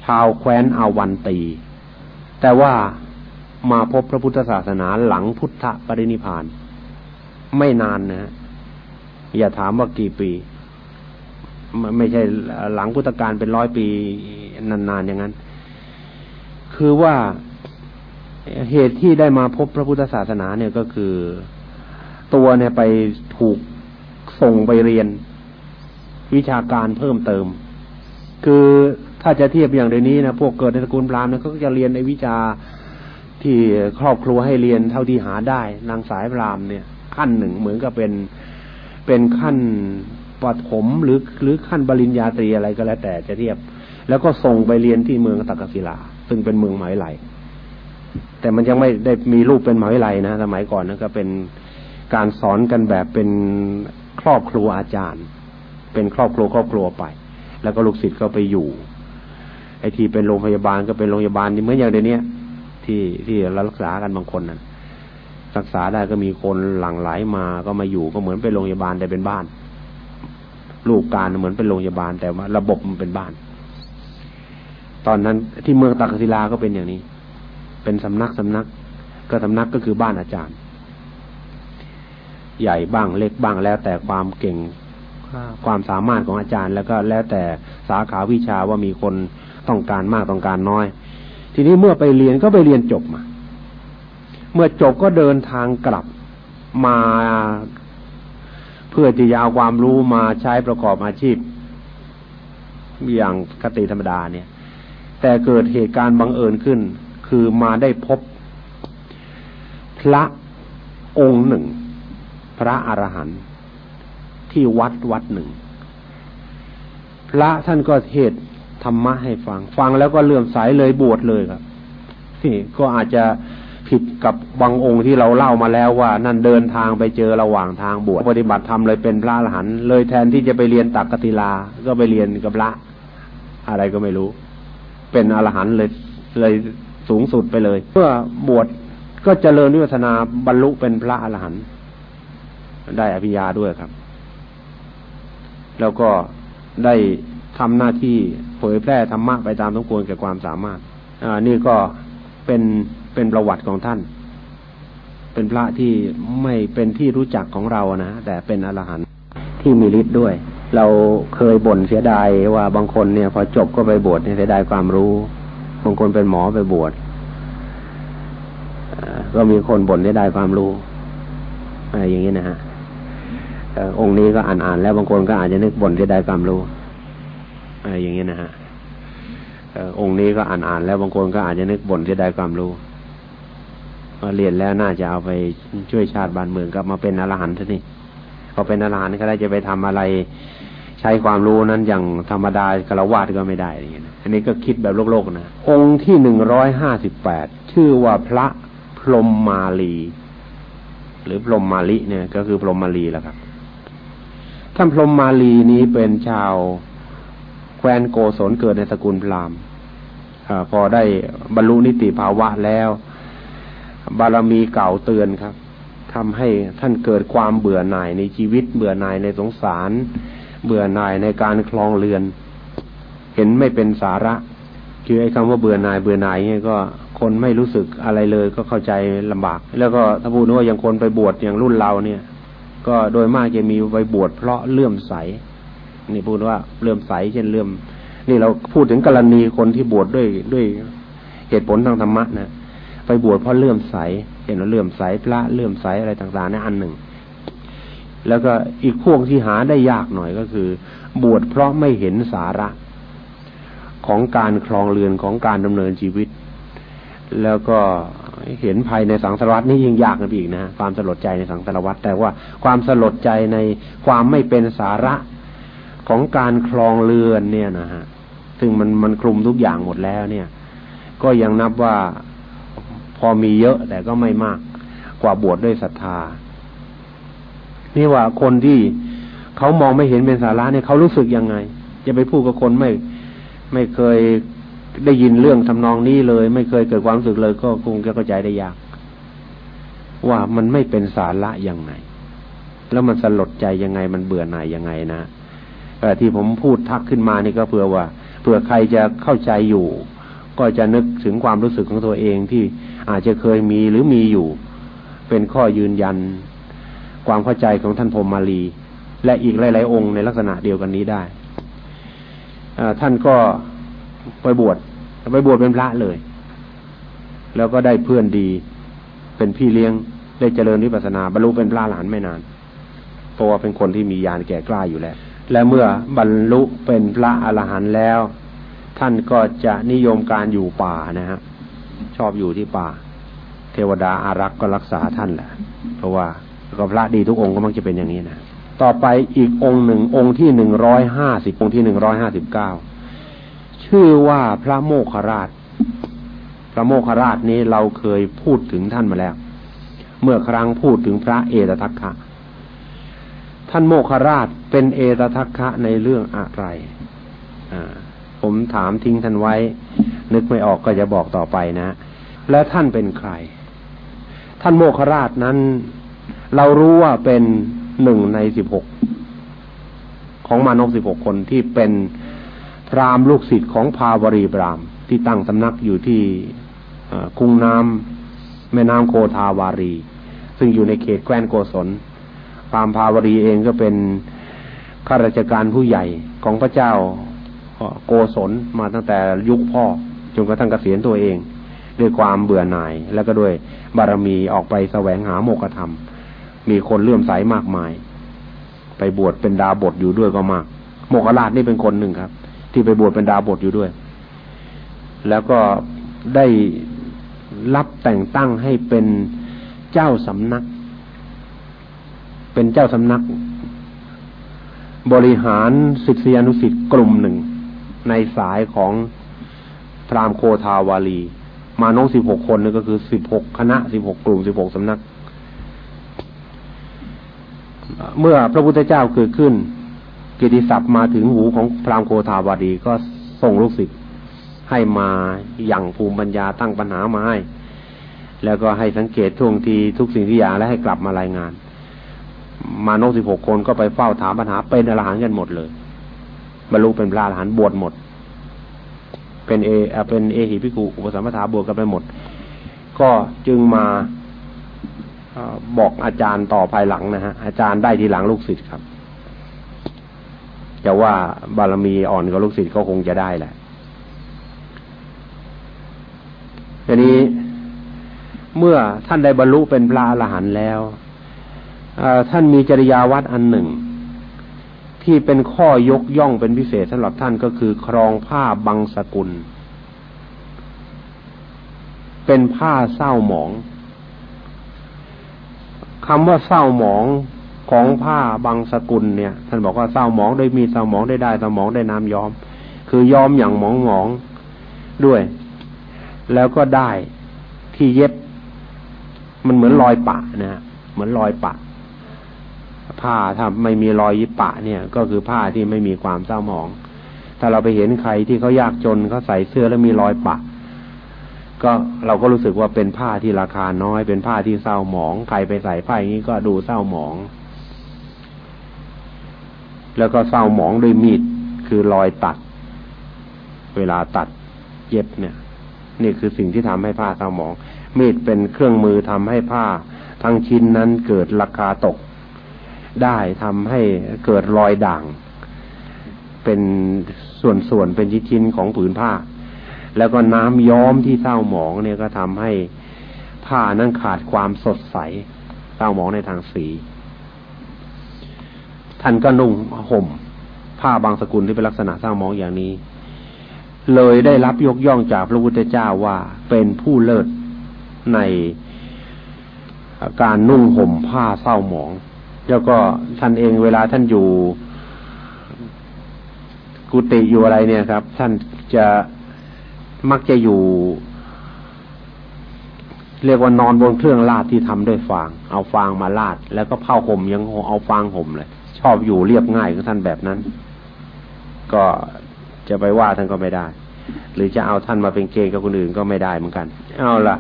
ชาวแคว้นอาวันตี แต่ว่ามาพบพระพุทธศาสนาหลังพุทธปรินิพาน ไม่นานนะฮะอย่าถามว่ากี่ปี ไม่ใช่หลังพุทธกาลเป็นร้อยปีนานๆอย่างนั้น คือว่าเหตุที่ได้มาพบพระพุทธศาสนาเนี่ยก็คือตัวเนี่ยไปถูกส่งไปเรียนวิชาการเพิ่มเติม คือถ้าจะเทียบอย่างเดี๋ยวนี้นะพวกเกิดในตระกูลพราหมณ์เนี่ยก็จะเรียนในวิชาที่ครอบครัวให้เรียนเท่าที่หาได้นางสายพราหมณ์เนี่ยขั้นหนึ่งเหมือนกับเป็นเป็นขั้น ปฐมหรือหรือขั้นบริญญาตรีอะไรก็แล้วแต่จะเทียบ แล้วก็ส่งไปเรียนที่เมืองตักกศิลา ซึ่งเป็นเมืองหมายไหลแต่มันยังไม่ได้มีรูปเป็นหมายไหลนะสมัยก่อนนะก็เป็นการสอนกันแบบเป็นครอบครัวอาจารย์ เป็นครอบครัวครอบครัวไป แล้วก็ลูกศิษย์ก็ไปอยู่ ไอ้ที่เป็นโรงพยาบาลก็เป็นโรงพยาบาลนี่เหมือนอย่างเดี๋ยวนี้ที่ที่รารักษากันบางคนนะ่ะรักษาได้ก็มีคนหลั่งไหลมาก็มาอยู่ก็เหมือนเป็นโรงพยาบาลแต่เป็นบ้าน ลูกการเหมือนเป็นโรงพยาบาล แต่ว่าระบบมันเป็นบ้าน ตอนนั้นที่เมืองตักศิลาก็เป็นอย่างนี้ เป็นสำนักสำนัก ก็สำนักก็คือบ้านอาจารย์ ใหญ่บ้างเล็กบ้างแล้วแต่ความเก่งความสามารถของอาจารย์ แล้วก็แล้วแต่สาขาวิชาว่ามีคนต้องการมากต้องการน้อย ทีนี้เมื่อไปเรียนก็ไปเรียนจบมา เมื่อจบก็เดินทางกลับมา เพื่อที่จะเอาความรู้มาใช้ประกอบอาชีพ อย่างคติธรรมดาเนี่ย แต่เกิดเหตุการณ์บังเอิญขึ้น คือมาได้พบ พระองค์หนึ่ง พระอรหันต์ที่วัดวัดหนึ่ง พระท่านก็เทศธรรมะให้ฟัง ฟังแล้วก็เลื่อมใสเลยบวชเลยครับนี่ก็อาจจะ ผิดกับบางองค์ที่เราเล่ามาแล้วว่า นั่นเดินทางไปเจอระหว่างทางบวชปฏิบัติธรรมเลยเป็นพระอรหันต์เลยแทนที่จะไปเรียนตักกติลา ก็ไปเรียนกับพระ อะไรก็ไม่รู้ เป็นอรหันต์เลยเลยสูงสุดไปเลยเมื่อบวชก็เจริญวิวัฒนาบรรลุเป็นพระอรหันต์ได้อภิญญาด้วยครับ แล้วก็ได้ทำหน้าที่เผยแพร่ธรรมะไปตามสมควรแก่ความสามารถอ่านี่ก็เป็น เป็นประวัติของท่าน เป็นพระที่ไม่เป็นที่รู้จักของเรานะแต่เป็นอรหันต์ที่มีฤทธิ์ด้วย เราเคยบ่นเสียดายว่าบางคนเนี่ย พอจบก็ไปบวชเสียดายความรู้บางคนเป็นหมอไปบวชก็มีคนบ่นเสียดายความรู้อะไรอย่างนี้นะฮะองค์นี้ก็อ่านอ่านแล้วบางคนก็อาจจะนึกบ่นเสียดายความรู้อะไรอย่างเงี้ยนะฮะองค์นี้ก็อ่านอ่านแล้วบางคนก็อาจจะนึกบ่นเสียดายความรู้ เรียนแล้วน่าจะเอาไปช่วยชาติบ้านเมืองก็มาเป็นอรหันต์ทีนี่พอเป็นอรหันต์ก็ได้จะไปทำอะไรใช้ความรู้นั้นอย่างธรรมดาคารวะก็ไม่ได้อย่างเงี้ยอันนี้ก็คิดแบบโลกๆนะองค์ที่หนึ่งร้อยห้าสิบแปดชื่อว่าพระพรหมมาลี หรือพรหมมาลีเนี่ย ก็คือพรหมมาลีแหละครับท่านพรหมมาลีนี้เป็นชาวแคว้นโกศลเกิดในสกุลพราหมณ์พอได้บรรลุนิติภาวะแล้ว บารมีเก่าเตือนครับทำให้ท่านเกิดความเบื่อหน่ายในชีวิต เบื่อหน่ายในสงสาร เบื่อหน่ายในการคลองเรือน เห็นไม่เป็นสาระคือไอ้คำว่าเบื่อหน่ายเบื่อหน่ายเนี่ยก็คนไม่รู้สึกอะไรเลยก็เข้าใจลำบาก แล้วก็ถ้าพูดว่าอย่างคนไปบวชอย่างรุ่นเราเนี่ย ก็โดยมากจะมีไปบวชเพราะเลื่อมใสนี่พูดว่าเลื่อมใสเช่นเลื่อม นี่เราพูดถึงกรณีคนที่บวชดด้วยด้วยเหตุผลทางธรรมะนะ ไปบวชเพราะเลื่อมใสเห็นว่าเลื่อมใสพระเลื่อมใสอะไรต่างๆนี่อันหนึ่ง แล้วก็อีกพวกที่หาได้ยากหน่อยก็คือ บวชเพราะไม่เห็นสาระของการคลองเรือนของการดำเนินชีวิต แล้วก็เห็นภายในสังสารวัตนี่ยิ่งยากกันอีกนะความสลดใจในสังสารวัตแต่ว่าความสลดใจในความไม่เป็นสาระของการคลองเรือนเนี่ยนะฮะซึ่งมันมันคลุมทุกอย่างหมดแล้วเนี่ย ก็ยังนับว่า อมีเยอะแต่ก็ไม่มาก กว่าบวชดด้วยศรัทธา นี่ว่าคนที่เขามองไม่เห็นเป็นสาระเนี่ยเขารู้สึกยังไง จะไปพูดกับคนไม่ไม่เคยได้ยินเรื่องทำนองนี้เลย ไม่เคยเกิดความรู้สึกเลย ก็คงจะเข้าใจได้ยาก ว่ามันไม่เป็นสาระยังไง แล้วมันสลดใจยังไงมันเบื่อหน่ายยังไงนะที่ผมพูดทักขึ้นมานี่ก็เพื่อว่าเผื่อใครจะเข้าใจอยู่ ก็จะนึกถึงความรู้สึกของตัวเองที่ อาจจะเคยมีหรือมีอยู่ เป็นข้อยืนยัน ความเข้าใจของท่านพรมมาลีและอีกหลายๆองค์ในลักษณะเดียวกันนี้ได้ท่านก็ไปบวชไปบวชเป็นพระเลย แล้วก็ได้เพื่อนดี เป็นพี่เลี้ยงได้เจริญวิปัสนาบรรลุเป็นพระหลานไม่นานเพราะว่าเป็นคนที่มีญาณแก่กล้าอยู่แล้ว และเมื่อบรรลุเป็นพระอรหันต์แล้ว ท่านก็จะนิยมการอยู่ป่านะฮะ ชอบอยู่ที่ป่า เทวดาอารักษ์ก็รักษาท่านแหละ เพราะว่าก็พระดีทุกองค์ก็มักจะเป็นอย่างนี้นะต่อไปอีกองค์หนึ่งองค์ที่หนึ่งร้อยห้าสิบองค์ที่หนึ่งร้อยห้าสิบเก้าชื่อว่าพระโมคคราช พระโมคคราชนี้เราเคยพูดถึงท่านมาแล้ว เมื่อครั้งพูดถึงพระเอตทัคคะท่านโมคคราชเป็นเอตทัคคะในเรื่องอะไรผมถามทิ้งท่านไว้ นึกไม่ออกก็จะบอกต่อไปนะ และท่านเป็นใคร ท่านโมคราชนั้น เรารู้ว่าเป็นหนึ่งในสิบหกของมาณพสิบหกคนที่เป็นพราหมณ์ลูกศิษย์ของพาวรีพราหมณ์ที่ตั้งสำนักอยู่ที่คุ้งน้ำแม่น้ำโคทาวารี ซึ่งอยู่ในเขตแคว้นโกศลพราหมณ์พาวรีเองก็เป็นข้าราชการผู้ใหญ่ของพระเจ้าโกศลมาตั้งแต่ยุคพ่อจนกระทั่งเกษียณตัวเอง ด้วยความเบื่อหน่าย แล้วก็ด้วยบารมีออกไปแสวงหาโมกธรรม มีคนเลื่อมใสมากมาย ไปบวชเป็นดาบทอยู่ด้วยก็มาก โมกราชนี่เป็นคนหนึ่งครับ ที่ไปบวชเป็นดาบทอยู่ด้วย แล้วก็ได้รับแต่งตั้งให้เป็นเจ้าสำนัก เป็นเจ้าสำนัก บริหารศิษยานุศิษย์กลุ่มหนึ่ง ในสายของพรามโคทาวาลี มาน้องสิบหกคนนี่ก็คือสิบหกคณะสิบหกกลุ่มสิบหกสำนัก เมื่อพระพุทธเจ้าเกิดขึ้น กิติศัพท์มาถึงหูของพรามโคทาวาดีก็ส่งลูกศิษย์ให้มาอย่างภูมิปัญญาตั้งปัญหามาให้ แล้วก็ให้สังเกตท่วงทีทุกสิ่งทุกอย่างและให้กลับมารายงาน มานกสิบหกคนก็ไปเฝ้าถามปัญหาเป็นอรหันต์กันหมดเลยบรรลุเป็นพระอรหันต์บวชหมด เป็นเอเป็นเอหิพิกุอุปสมบทาบวชกันไปหมด ก็จึงมาบอกอาจารย์ต่อภายหลังนะฮะอาจารย์ได้ทีหลังลูกศิษย์ครับจะว่าบารมีอ่อนกับลูกศิษย์ก็คงจะได้แหละทีนี้เมื่อท่านได้บรรลุเป็นพระอรหันต์แล้วท่านมีจริยาวัดอันหนึ่ง ที่เป็นข้อยกย่องเป็นพิเศษสำหรับท่านก็คือ ครองผ้าบางสกุล เป็นผ้าเศร้าหมองคำว่าเศร้าหมองของผ้าบางสกุลเนี่ย ท่านบอกว่าเศร้าหมองได้มีเศร้าหมองได้ได้เศร้าหมองได้น้ำย้อม คือย้อมอย่างหมองหมองด้วย แล้วก็ได้ที่เย็บ มันเหมือนรอยปะนะฮะเหมือนรอยปะ ผ้าถ้าไม่มีรอยยิปะเนี่ย ก็คือผ้าที่ไม่มีความเศร้าหมอง ถ้าเราไปเห็นใครที่เขายากจนเขาใส่เสื้อแล้วมีรอยปะ ก็เราก็รู้สึกว่าเป็นผ้าที่ราคาน้อย เป็นผ้าที่เศร้าหมอง ใครไปใส่ผ้าอย่างนี้ก็ดูเศร้าหมอง แล้วก็เศร้าหมองด้วยมีดคือรอยตัด เวลาตัดเย็บเนี่ย นี่คือสิ่งที่ทำให้ผ้าเศร้าหมอง มีดเป็นเครื่องมือทำให้ผ้า ทั้งชิ้นนั้นเกิดราคาตก ได้ทำให้เกิดรอยด่าง เป็นส่วนๆเป็นชิ้นๆของผืนผ้า แล้วก็น้ำย้อมที่เศร้าหมองเนี่ยก็ทำให้ผ้านั้นขาดความสดใสเศร้าหมองในทางสี ท่านก็นุ่งห่ม ผ้าบางสกุลที่เป็นลักษณะเสร้างมองอย่างนี้ เลยได้รับยกย่องจากพระพุทธเจ้าว่าเป็นผู้เลิศในการนุ่งห่มผ้าเศร้าหมอง แล้วก็ท่านเองเวลาท่านอยู่ กุฏิอยู่อะไรเนี่ยครับ ท่านจะมักจะอยู่ เรียกว่านอนบนเครื่องลาดที่ทำด้วยฟาง เอาฟางมาลาด แล้วก็ผ้าห่มยังเอาฟางห่มเลยชอบอยู่เรียบง่ายของท่านแบบนั้น ก็จะไปว่าท่านก็ไม่ได้ หรือจะเอาท่านมาเป็นเกณฑ์กับคนอื่นก็ไม่ได้เหมือนกัน เอาละ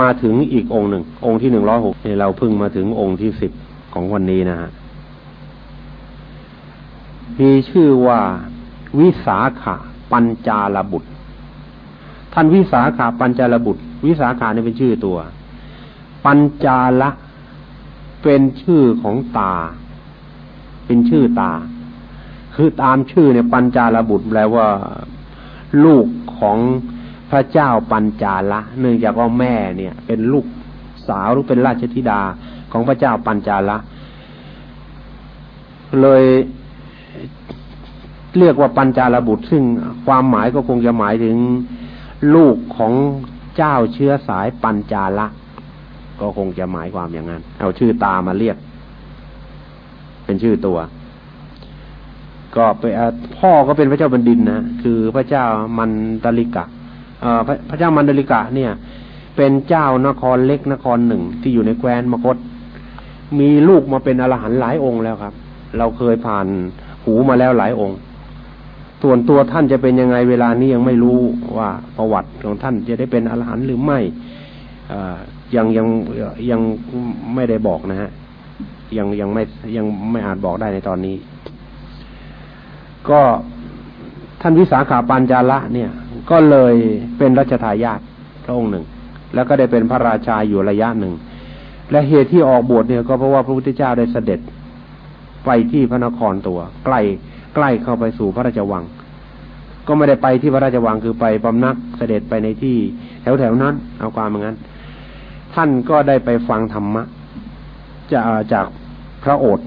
มาถึงอีกองค์หนึ่ง องค์ที่หนึ่งร้อยหกเราเพิ่งมาถึงองค์ที่สิบ ของวันนี้นะฮะมีชื่อว่าวิสาขะปัญจาลบุตร ท่านวิสาขาปัญจาลบุตร วิสาขาเนี่ยเป็นชื่อตัว ปัญจาละเป็นชื่อของตา เป็นชื่อตา คือตามชื่อเนี่ยปัญจาลบุตรแปลว่า ลูกของพระเจ้าปัญจาละ เนื่องจากว่าแม่เนี่ย เป็นลูกสาวหรือเป็นราชธิดา ของพระเจ้าปัญจาละ เลยเรียกว่าปัญจาลบุตร ซึ่งความหมายก็คงจะหมายถึงลูกของเจ้าเชื้อสายปัญจาละ ก็คงจะหมายความอย่างนั้น เอาชื่อตามาเรียก เป็นชื่อตัว ก็ไปพ่อก็เป็นพระเจ้าบรรดินนะคือพระเจ้ามันดลิกะพระเจ้ามันดลิกะเนี่ย เป็นเจ้านครเล็กนครหนึ่งที่อยู่ในแคว้นมคต มีลูกมาเป็นอรหันต์หลายองค์แล้วครับ เราเคยผ่านหูมาแล้วหลายองค์ ส่วนตัวท่านจะเป็นยังไงเวลานี้ยังไม่รู้ว่าประวัติของท่านจะได้เป็นอรหันต์หรือไม่ยังยังยังไม่ได้บอกนะฮะยังยังไม่ยังไม่อาจบอกได้ในตอนนี้ ก็ท่านวิสาขาปัญจาละเนี่ย ก็เลยเป็นรัชทายาทพระองค์หนึ่ง แล้วก็ได้เป็นพระราชาอยู่ระยะหนึ่ง และเหตุที่ออกบวชเนี่ยก็เพราะว่าพระพุทธเจ้าได้เสด็จไปที่พระนครตัว ใกล้ใกล้เข้าไปสู่พระราชวัง ก็ไม่ได้ไปที่พระราชวังคือไปบำนักเสด็จไปในที่แถวๆนั้น เอาความอย่างนั้น ท่านก็ได้ไปฟังธรรมะจะจากพระโอษฐ์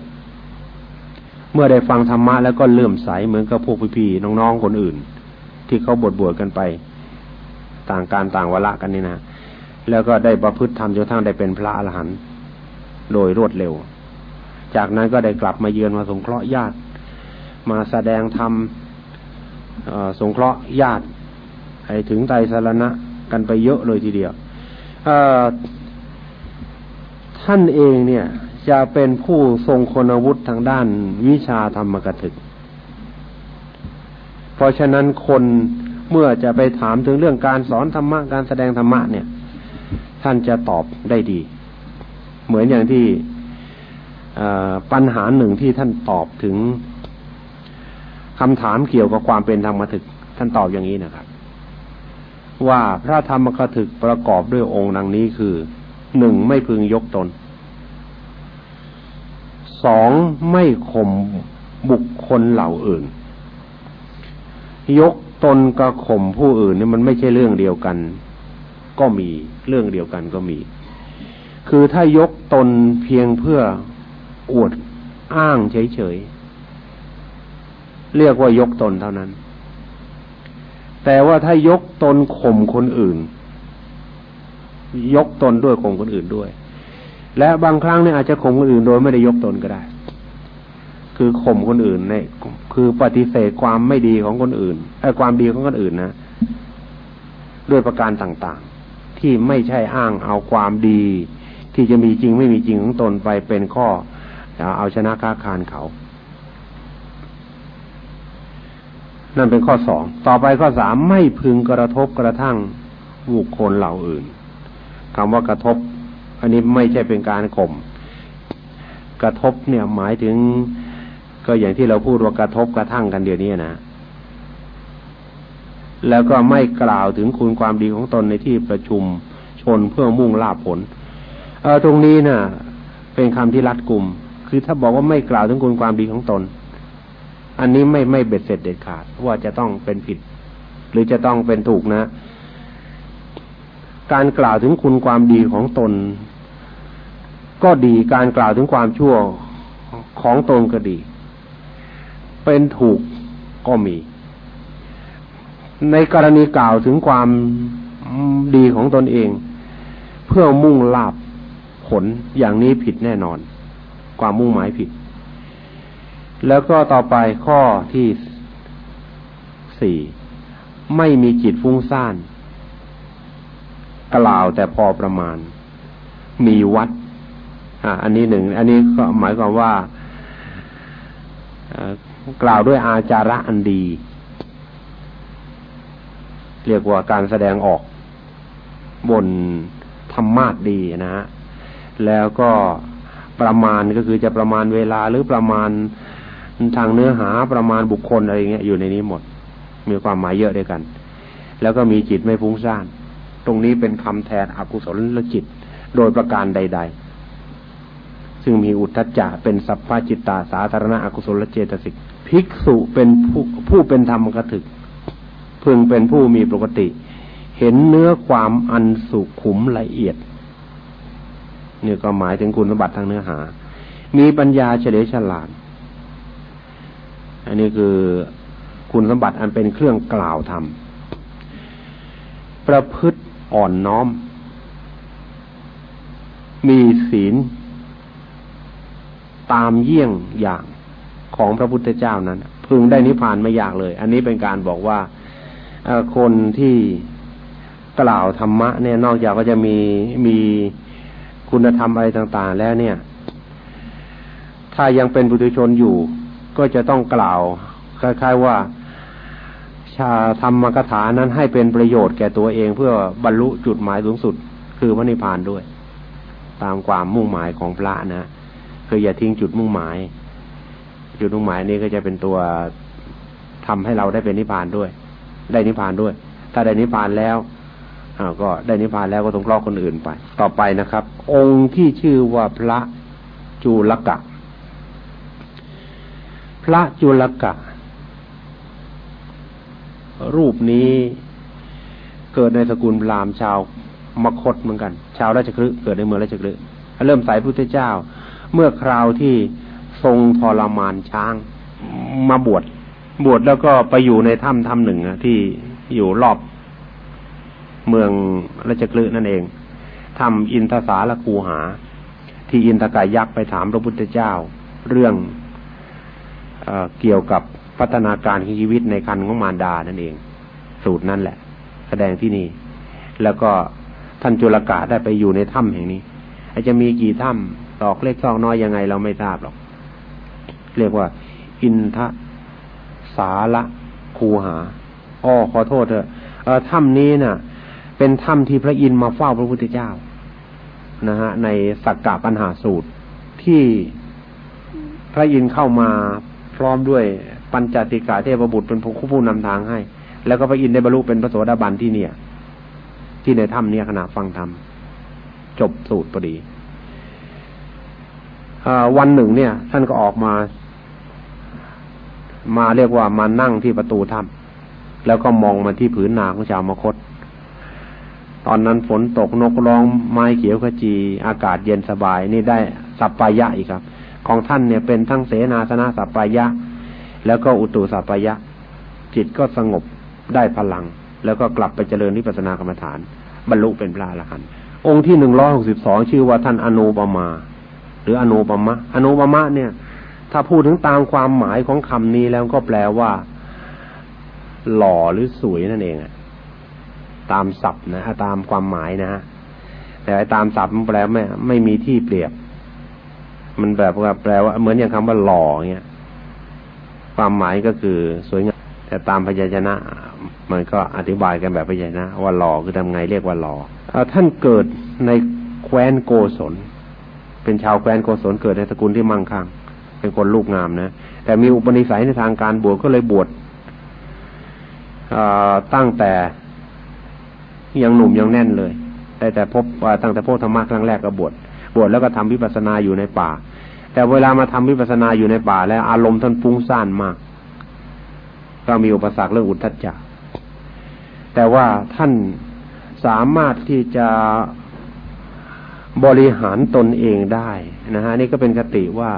เมื่อได้ฟังธรรมะแล้วก็เลื่อมใสเหมือนกับพวกพี่ๆน้องๆคนอื่น ที่เขาบวชบวชกันไป ต่างการต่างวาระกันนี่นะ แล้วก็ได้ประพฤติธรรมจนทั้งได้เป็นพระอรหันต์โดยรวดเร็ว จากนั้นก็ได้กลับมาเยือนมาสงเคราะห์ญาติ มาแสดงธรรมสงเคราะห์ญาติให้ถึงไตสารณะกันไปเยอะเลยทีเดียวท่านเองเนี่ย จะเป็นผู้ทรงคุณวุฒิทางด้านวิชาธรรมกถึก เพราะฉะนั้นคนเมื่อจะไปถามถึงเรื่องการสอนธรรมะการแสดงธรรมะเนี่ย ท่านจะตอบได้ดี เหมือนอย่างที่ปัญหาหนึ่งที่ท่านตอบถึงคำถามเกี่ยวกับความเป็นธรรมถึก ท่านตอบอย่างนี้นะครับ ว่าพระธรรมกถึกประกอบด้วยองค์ดังนี้คือหนึ่งไม่พึงยกตนสองไม่ข่มบุคคลเหล่าอื่น ยกตนกับข่มผู้อื่นนี่มันไม่ใช่เรื่องเดียวกัน ก็มีเรื่องเดียวกันก็มี คือถ้ายกตนเพียงเพื่ออวดอ้างเฉยๆ เรียกว่ายกตนเท่านั้น แต่ว่าถ้ายกตนข่มคนอื่น ยกตนด้วยข่มคนอื่นด้วย และบางครั้งเนี่ยอาจจะข่มคนอื่นโดยไม่ได้ยกตนก็ได้ คือข่มคนอื่นเนี่ยคือปฏิเสธความไม่ดีของคนอื่นไอ้ความดีของคนอื่นนะด้วยประการต่างๆ ที่ไม่ใช่อ้างเอาความดี ที่จะมีจริงไม่มีจริงของตนไปเป็นข้อเอาชนะค้าคานเขา นั่นเป็นข้อสอง ต่อไปข้อสามไม่พึงกระทบกระทั่งบุคคลเหล่าอื่นคำว่ากระทบ อันนี้ไม่ใช่เป็นการข่มกระทบเนี่ยหมายถึง ก็อย่างที่เราพูดว่ากระทบกระทั่งกันเดี๋ยวนี้นะ แล้วก็ไม่กล่าวถึงคุณความดีของตนในที่ประชุมชนเพื่อมุ่งลาภผล เออตรงนี้นะ่ะ เป็นคำที่รัดกลุ่ม คือถ้าบอกว่าไม่กล่าวถึงคุณความดีของตน อันนี้ไม่ไม่เบ็ดเสร็จเด็ดขาดว่าจะต้องเป็นผิด หรือจะต้องเป็นถูกนะ การกล่าวถึงคุณความดีของตน ก็ดีการกล่าวถึงความชั่วของตนก็ดี เป็นถูกก็มี ในกรณีกล่าวถึงความดีของตนเอง เพื่อมุ่งลาบผลอย่างนี้ผิดแน่นอน ความมุ่งหมายผิด แล้วก็ต่อไปข้อที่สี่ไม่มีจิตฟุ้งซ่าน กล่าวแต่พอประมาณ มีวัดอ่าอันนี้หนึ่ง อันนี้ก็หมายความว่ากล่าวด้วยอาจาระอันดี เรียกว่าการแสดงออกบนธรรมาทดีนะฮะแล้วก็ประมาณก็คือจะประมาณเวลาหรือประมาณทางเนื้อหาประมาณบุคคลอะไรเงี้ยอยู่ในนี้หมด มีความหมายเยอะด้วยกัน แล้วก็มีจิตไม่ฟุ้งซ่าน ตรงนี้เป็นคำแทนอกุศลลจิตโดยประการใด ๆ ซึ่งมีอุทธัจจะเป็นสัพพจิตตาสาธารณะอกุศลเจตสิกภิกษุเป็นผู้ผู้เป็นธรรมกถึก พึงเป็นผู้มีปกติ เห็นเนื้อความอันสุขุมละเอียดนี่ก็หมายถึงคุณสมบัติทางเนื้อหา มีปัญญาเฉลียวฉลาด อันนี้คือคุณสมบัติอันเป็นเครื่องกล่าวธรรม ประพฤติอ่อนน้อม มีศีล ตามเยี่ยงอย่างของพระพุทธเจ้านั้น พึงได้นิพพานไม่ยากเลย อันนี้เป็นการบอกว่า คนที่กล่าวธรรมะเนี่ยนอกจากก็จะมีมีคุณธรรมอะไรต่างๆ แล้วเนี่ย ถ้ายังเป็นบุตรชนอยู่ ก็จะต้องกล่าวคล้ายๆว่าชาธรรมกถานั้นให้เป็นประโยชน์แก่ตัวเองเพื่อบรรลุจุดหมายสูงสุด คือพระนิพพานด้วย ตามความมุ่งหมายของพระนะคืออย่าทิ้งจุดมุ่งหมาย จุดมุ่งหมายนี้ก็จะเป็นตัวทำให้เราได้เป็นนิพพานด้วย ได้นิพพานด้วย ถ้าได้นิพพานแล้วก็ได้นิพพานแล้วก็ต้องรอคนอื่นไป ต่อไปนะครับ องค์ที่ชื่อว่าพระจุลกะ พระจุลกะ รูปนี้เกิดในสกุลพราหมณ์ชาวมคตเหมือนกัน ชาวราชคฤห์เกิดในเมืองราชคฤห์เริ่มสายพุทธเจ้า เมื่อคราวที่ทรงทรมานช้างมาบวช บวชแล้วก็ไปอยู่ในถ้ำถ้ำหนึ่งที่อยู่รอบเมืองราชกฤห์นั่นเองทำอินทสาลคูหา ที่อินทกายยักษ์ไปถามพระพุทธเจ้า เรื่องเอเกี่ยวกับพัฒนาการของชีวิตในคันของมารดานั่นเอง สูตรนั่นแหละ แสดงที่นี่ แล้วก็ท่านจุลกาได้ไปอยู่ในถ้ำแห่งนี้อาจจะมีกี่ถ้ำตอกเล็กซอกน้อยยังไงเราไม่ทราบหรอก เรียกว่า อินท สาละคูหาอ้อขอโทษเถอะถ้ำนี้นะ่ะ เป็นถ้ำที่พระอินทร์มาเฝ้าพระพุทธเจ้านะฮะ ในสักกะปัญหาสูตรที่พระอินทร์เข้ามาพร้อมด้วยปัญจติกาเทพบุตรเป็นผู้ผู้นำทางให้ แล้วก็พระอินทร์ได้บรรลุเป็นพระโสดาบันที่เนี่ย ที่ในถ้ำเนี่ยขณะฟังธรรมจบสูตรพอดีวันหนึ่งเนี่ย ท่านก็ออกมา มาเรียกว่ามานั่งที่ประตูถ้ำแล้วก็มองมาที่ผืนนาของชาวมคต ตอนนั้นฝนตกนกร้องไม้เขียวขจี อากาศเย็นสบายนี่ได้สัปปายะอีกครับ ของท่านเนี่ยเป็นทั้งเสนาสนะสัปปายะ แล้วก็อุตุสัปปายะ จิตก็สงบได้พลัง แล้วก็กลับไปเจริญนิพพานากรรมฐาน บรรลุเป็นพระอรหันต์องค์ที่หนึ่งร้อยหกสิบสองชื่อว่าท่านอนุปมา หรืออนุปมะอนุปมะเนี่ย ถ้าพูดถึงตามความหมายของคำนี้แล้วก็แปลว่า หล่อหรือสวยนั่นเองอะตามศัพท์นะตามความหมายนะฮะแต่ตามศัพท์มันแปลไม่ไม่มีที่เปรียบ มันแบบว่าแปลว่า เหมือนอย่างคำว่าหล่อเงี้ย ความหมายก็คือสวยงามแต่ตามพยัญชนะ มันก็อธิบายกันแบบพยัญชนะ ว่าหล่อคือทำไงเรียกว่าหล่อท่านเกิดในแคว้นโกศลเป็นชาวแคว้นโกศลเกิดในสกุลที่มั่งคั่ง เป็นคนลูกงามนะ แต่มีอุปนิสัยในทางการบวชก็เลยบวชตั้งแต่ยังหนุ่มยังแน่นเลยแต่แต่พบตั้งแต่พบธรรมะครั้งแรกก็บวชบวชแล้วก็ทำวิปัสสนาอยู่ในป่า แต่เวลามาทำวิปัสสนาอยู่ในป่า แล้วอารมณ์ท่านฟุ้งซ่านมาก ก็มีอุปสรรคเรื่องอุทธัจจะแต่ว่าท่านสามารถที่จะบริหารตนเองได้นะฮะนี่ก็เป็นคติว่า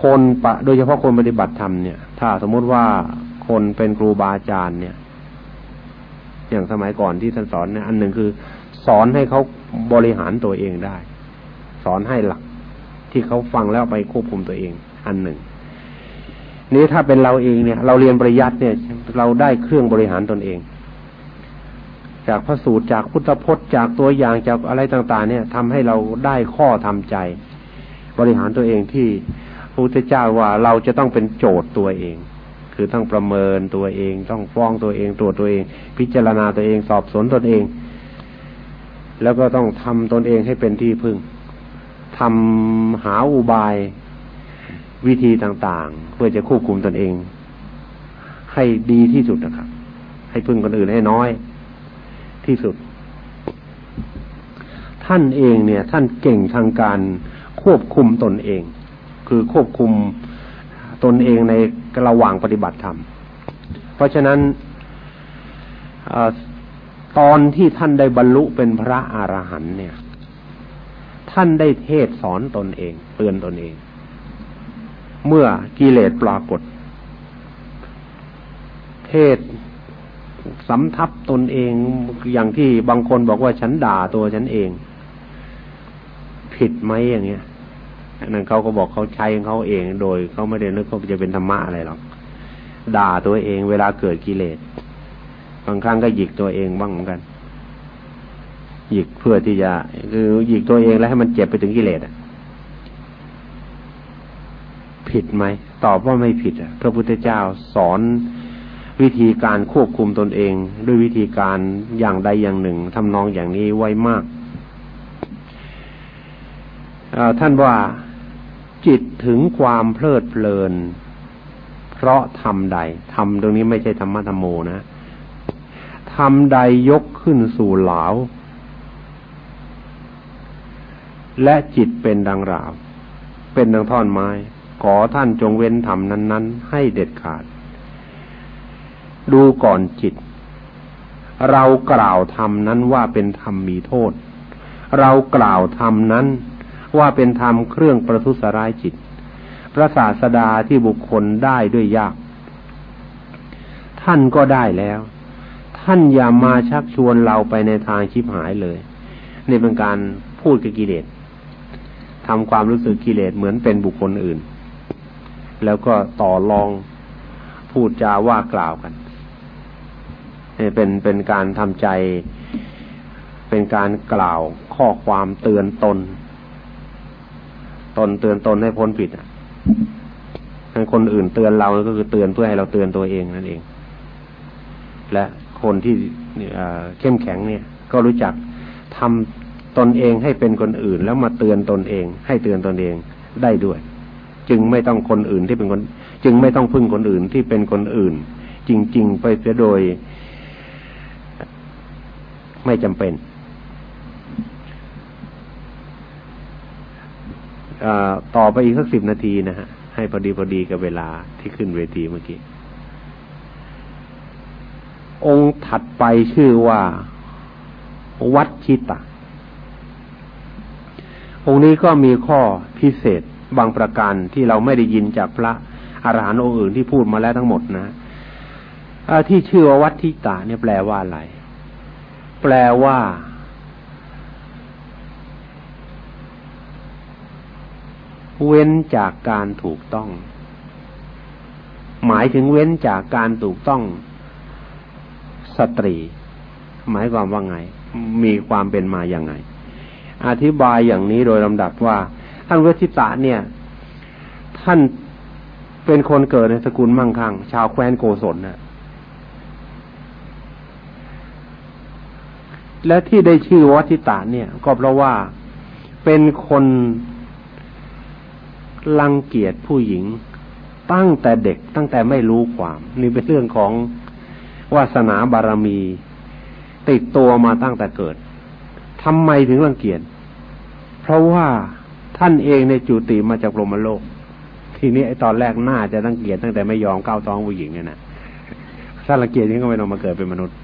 คนปะ โดยเฉพาะคนปฏิบัติธรรมเนี่ย ถ้าสมมติว่าคนเป็นครูบาอาจารย์เนี่ย อย่างสมัยก่อนที่ท่านสอนเนี่ยอันหนึ่งคือ สอนให้เขาบริหารตัวเองได้ สอนให้หลักที่เขาฟังแล้วไปควบคุมตัวเอง อันหนึ่ง นี้ถ้าเป็นเราเองเนี่ย เราเรียนปริยัติเนี่ย เราได้เครื่องบริหารตนเอง จากพระสูตรจากพุทธพจน์จากตัวอย่างจากอะไรต่าง ๆ เนี่ยทำให้เราได้ข้อทำใจ บริหารตัวเองที่พระพุทธเจ้าว่าเราจะต้องเป็นโจทย์ตัวเอง คือต้องประเมินตัวเอง ต้องฟ้องตัวเองตรวจตัวเอง พิจารณาตัวเองสอบสวนตนเอง แล้วก็ต้องทำตนเองให้เป็นที่พึ่งทำหาอุบายวิธีต่างๆ เพื่อจะควบคุมตนเอง ให้ดีที่สุดนะครับ ให้พึ่งคนอื่นให้น้อย ที่สุด ท่านเองเนี่ย ท่านเก่งทางการ ควบคุมตนเอง คือควบคุมตนเองในระหว่างปฏิบัติธรรม เพราะฉะนั้นอตอนที่ท่านได้บรรลุเป็นพระอรหันต์เนี่ย ท่านได้เทศสอนตนเองเตือนตนเอง เมื่อกิเลสปรากฏ เทศสำทับตนเองอย่างที่บางคนบอกว่าฉันด่าตัวฉันเอง ผิดไหมอย่างเงี้ย นั่นเขาก็บอกเขาใช้ของเขาเองโดยเขาไม่ได้นึกว่าจะเป็นธรรมะอะไรหรอกด่าตัวเองเวลาเกิดกิเลสบางครั้งก็หยิกตัวเองบ้างเหมือนกัน หยิกเพื่อที่จะคือหยิกตัวเองแล้วให้มันเจ็บไปถึงกิเลสอะผิดไหมตอบว่าไม่ผิดพระพุทธเจ้าสอนวิธีการควบคุมตนเอง ด้วยวิธีการอย่างใดอย่างหนึ่งทำนองอย่างนี้ไว้มากท่านว่า จิตถึงความเพลิดเพลิน เพราะทำใดทำตรงนี้ไม่ใช่ธรรมะธรรมโมนะทำใดยกขึ้นสู่หลาว และจิตเป็นดังราว เป็นดังท่อนไม้ ขอท่านจงเว้นธรรมนั้น ๆ ให้เด็ดขาด ดูก่อนจิต เรากล่าวธรรมนั้นว่าเป็นธรรมมีโทษ เรากล่าวธรรมนั้น ว่าเป็นธรรมเครื่องประทุษร้ายจิต พระศาสดาที่บุคคลได้ด้วยยาก ท่านก็ได้แล้ว ท่านอย่ามาชักชวนเราไปในทางชิบหายเลย นี่เป็นการพูดกับกิเลสทำความรู้สึกกิเลสเหมือนเป็นบุคคลอื่น แล้วก็ต่อรองพูดจาว่ากล่าวกันเป็นเป็นการทำใจ เป็นการกล่าวข้อความเตือนตน ตนเตือนตนให้พ้นผิดให้คนอื่นเตือนเราก็คือเตือนเพื่อให้เราเตือนตัวเองนั่นเอง และคนที่เข้มแข็งเนี่ย ก็รู้จักทำตนเองให้เป็นคนอื่น แล้วมาเตือนตนเอง ให้เตือนตนเองได้ด้วย จึงไม่ต้องคนอื่นที่เป็นคน จึงไม่ต้องพึ่งคนอื่นที่เป็นคนอื่น จริง ๆ ไปเสียโดย ไม่จำเป็น ต่อไปอีกสักสิบนาทีนะฮะ ให้พอดีพอดีกับเวลาที่ขึ้นเวทีเมื่อกี้ องค์ถัดไปชื่อว่า วัดชิตะ องค์นี้ก็มีข้อพิเศษบางประการที่เราไม่ได้ยินจากพระอรหันต์องค์อื่นที่พูดมาแล้วทั้งหมดนะที่ชื่อว่าวัดทิตาเนี่ยแปลว่าอะไร แปลว่า เว้นจากการถูกต้อง หมายถึงเว้นจากการถูกต้องสตรี หมายความว่าไง มีความเป็นมาอย่างไง อธิบายอย่างนี้โดยลำดับว่า ท่านเวชิตะเนี่ย ท่านเป็นคนเกิดในสกุลมั่งคั่ง ชาวแคว้นโกศลนะและที่ได้ชื่อวัติตาเนี่ย ก็เพราะว่าเป็นคน รังเกียจผู้หญิง ตั้งแต่เด็กตั้งแต่ไม่รู้ความ นี่เป็นเรื่องของวาสนาบารมี ติดตัวมาตั้งแต่เกิดทำไมถึงรังเกียจเพราะว่าท่านเองในจุติมาจากพรมโลก ทีนี้ไอ้ตอนแรกน่าจะรังเกียจตั้งแต่ไม่ยอมก้าวท้องผู้หญิงเนี่ยนะถ้ารังเกียจนี่ก็ไม่ต้องมาเกิดเป็นมนุษย์